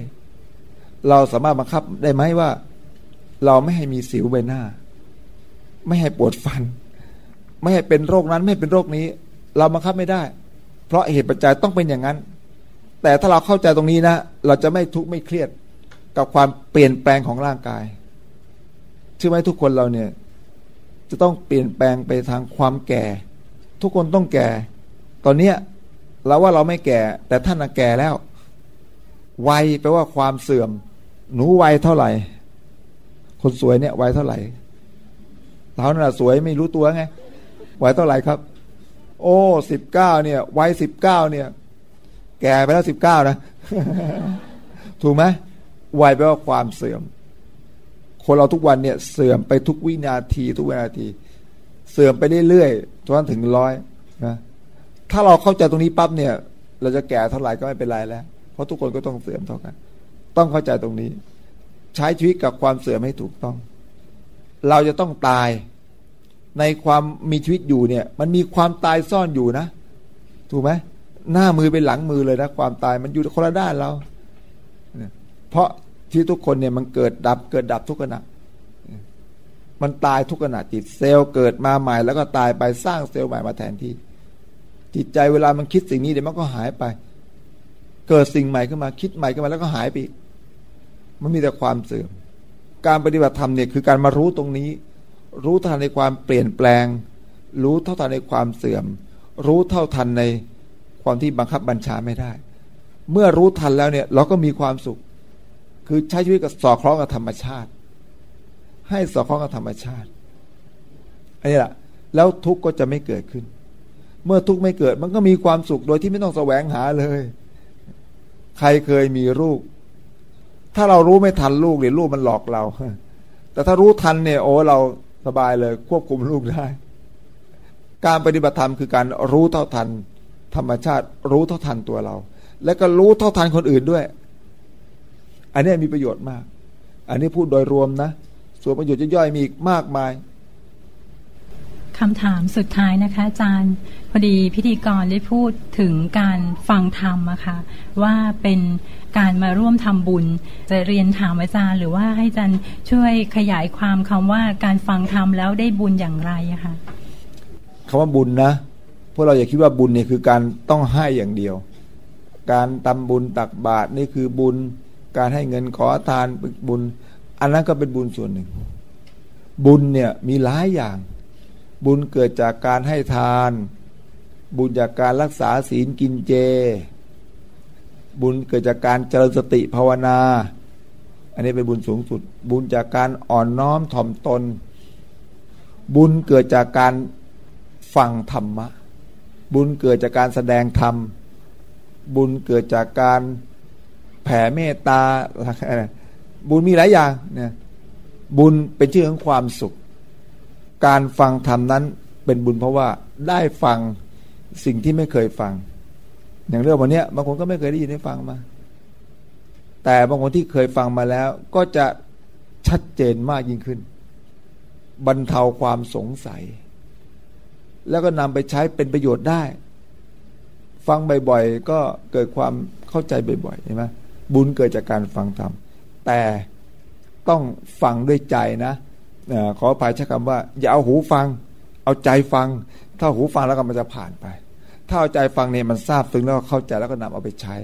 เราสามารถบังคับได้ไหมว่า เราไม่ให้มีสิวใบหน้า ไม่ให้ปวดฟัน ไม่ให้เป็นโรคนั้นไม่ให้เป็นโรคนี้ เราบังคับไม่ได้ เพราะเหตุปัจจัยต้องเป็นอย่างนั้น แต่ถ้าเราเข้าใจตรงนี้นะ เราจะไม่ทุกข์ไม่เครียดกับความเปลี่ยนแปลงของร่างกายเชื่อไหมทุกคนเราเนี่ย จะต้องเปลี่ยนแปลงไปทางความแก่ ทุกคนต้องแก่ ตอนเนี้ยเราว่าเราไม่แก่ แต่ท่านแก่แล้ว วัยแปลว่าความเสื่อม หนูวัยเท่าไหร่ คนสวยเนี่ยวัยเท่าไหร่เราน่ะสวยไม่รู้ตัวไงวัยเท่าไหร่ครับ โอ้สิบเก้าเนี่ยวัยสิบเก้าเนี่ย แก่ไปแล้วสิบเก้านะ ถูกไหมวัยแปลว่าความเสื่อม คนเราทุกวันเนี่ยเสื่อมไปทุกวินาที ทุกวินาที เสื่อมไปเรื่อยๆจนถึงร้อยนะถ้าเราเข้าใจตรงนี้ปั๊บเนี่ย เราจะแก่เท่าไหร่ก็ไม่เป็นไรแล้ว เพราะทุกคนก็ต้องเสื่อมเท่ากัน ต้องเข้าใจตรงนี้ ใช้ชีวิตกับความเสื่อมให้ถูกต้อง เราจะต้องตาย ในความมีชีวิตอยู่เนี่ย มันมีความตายซ่อนอยู่นะ ถูกไหมหน้ามือเป็นหลังมือเลยนะความตายมันอยู่คนละด้านเรา เพราะที่ทุกคนเนี่ยมันเกิดดับเกิดดับทุกขณะมันตายทุกขณะจิตเซลล์เกิดมาใหม่แล้วก็ตายไปสร้างเซลล์ใหม่มาแทนที่ จิตใจเวลามันคิดสิ่งนี้เดี๋ยวมันก็หายไป เกิดสิ่งใหม่ขึ้นมา คิดใหม่ขึ้นมาแล้วก็หายไปมันมีแต่ความเสื่อมการปฏิบัติธรรมเนี่ยคือการมารู้ตรงนี้ รู้ทันในความเปลี่ยนแปลง รู้เท่าทันในความเสื่อม รู้เท่าทันในความที่บังคับบัญชาไม่ได้ เมื่อรู้ทันแล้วเนี่ยเราก็มีความสุข คือใช้ชีวิตกับสอดคล้องกับธรรมชาติ ให้สอดคล้องกับธรรมชาติอันนี้แหละแล้วทุกข์ก็จะไม่เกิดขึ้น เมื่อทุกข์ไม่เกิดมันก็มีความสุขโดยที่ไม่ต้องแสวงหาเลย ใครเคยมีลูก ถ้าเรารู้ไม่ทันลูกเนี่ยลูกมันหลอกเรา แต่ถ้ารู้ทันเนี่ยโอ้เรา สบายเลยควบคุมลูกได้ การปฏิบัติธรรมคือการรู้เท่าทัน ธรรมชาติรู้เท่าทันตัวเรา แล้วก็รู้เท่าทันคนอื่นด้วย อันนี้มีประโยชน์มาก อันนี้พูดโดยรวมนะ ส่วนประโยชน์ย่อยๆมีอีกมากมายคำถามสุดท้ายนะคะ อาจารย์ พอดีพิธีกรได้พูดถึงการฟังธรรมอะคะ่ะว่าเป็น การมาร่วมทำบุญ จะเรียนถามอาจารย์ หรือว่าให้อาจารย์ช่วยขยายความคำว่าการฟังธรรมแล้วได้บุญอย่างไรอะคะคำว่าบุญนะพวกเราอย่าคิดว่าบุญเนี่ยคือการต้องให้อย่างเดียว การทำบุญตักบาตรนี่คือบุญ การให้เงินขอทานบุญ อันนั้นก็เป็นบุญส่วนหนึ่ง บุญเนี่ยมีหลายอย่าง บุญเกิดจากการให้ทาน บุญจากการรักษาศีลกินเจ บุญเกิดจากการเจริญสติภาวนา อันนี้เป็นบุญสูงสุด บุญจากการอ่อนน้อมถ่อมตน บุญเกิดจากการฟังธรรมะ บุญเกิดจากการแสดงธรรม บุญเกิดจากการแผ่เมตตา บุญมีหลายอย่างเนี่ยบุญเป็นชื่อของความสุข การฟังธรรมนั้นเป็นบุญเพราะว่าได้ฟังสิ่งที่ไม่เคยฟัง อย่างเรื่องวันนี้บางคนก็ไม่เคยได้ยินได้ฟังมา แต่บางคนที่เคยฟังมาแล้ว ก็จะชัดเจนมากยิ่งขึ้น บรรเทาความสงสัย แล้วก็นำไปใช้เป็นประโยชน์ได้ ฟังบ่อยๆ ก็เกิดความเข้าใจบ่อยๆใช่ไหมบุญเกิดจากการฟังธรรมแต่ต้องฟังด้วยใจนะขออภัยใช้คำว่า อย่าเอาหูฟัง เอาใจฟัง ถ้าหูฟังแล้วก็มันจะผ่านไป ถ้าเอาใจฟังเนี่ยมันทราบซึ้งแล้วเข้าใจแล้วก็นำเอาไปใช้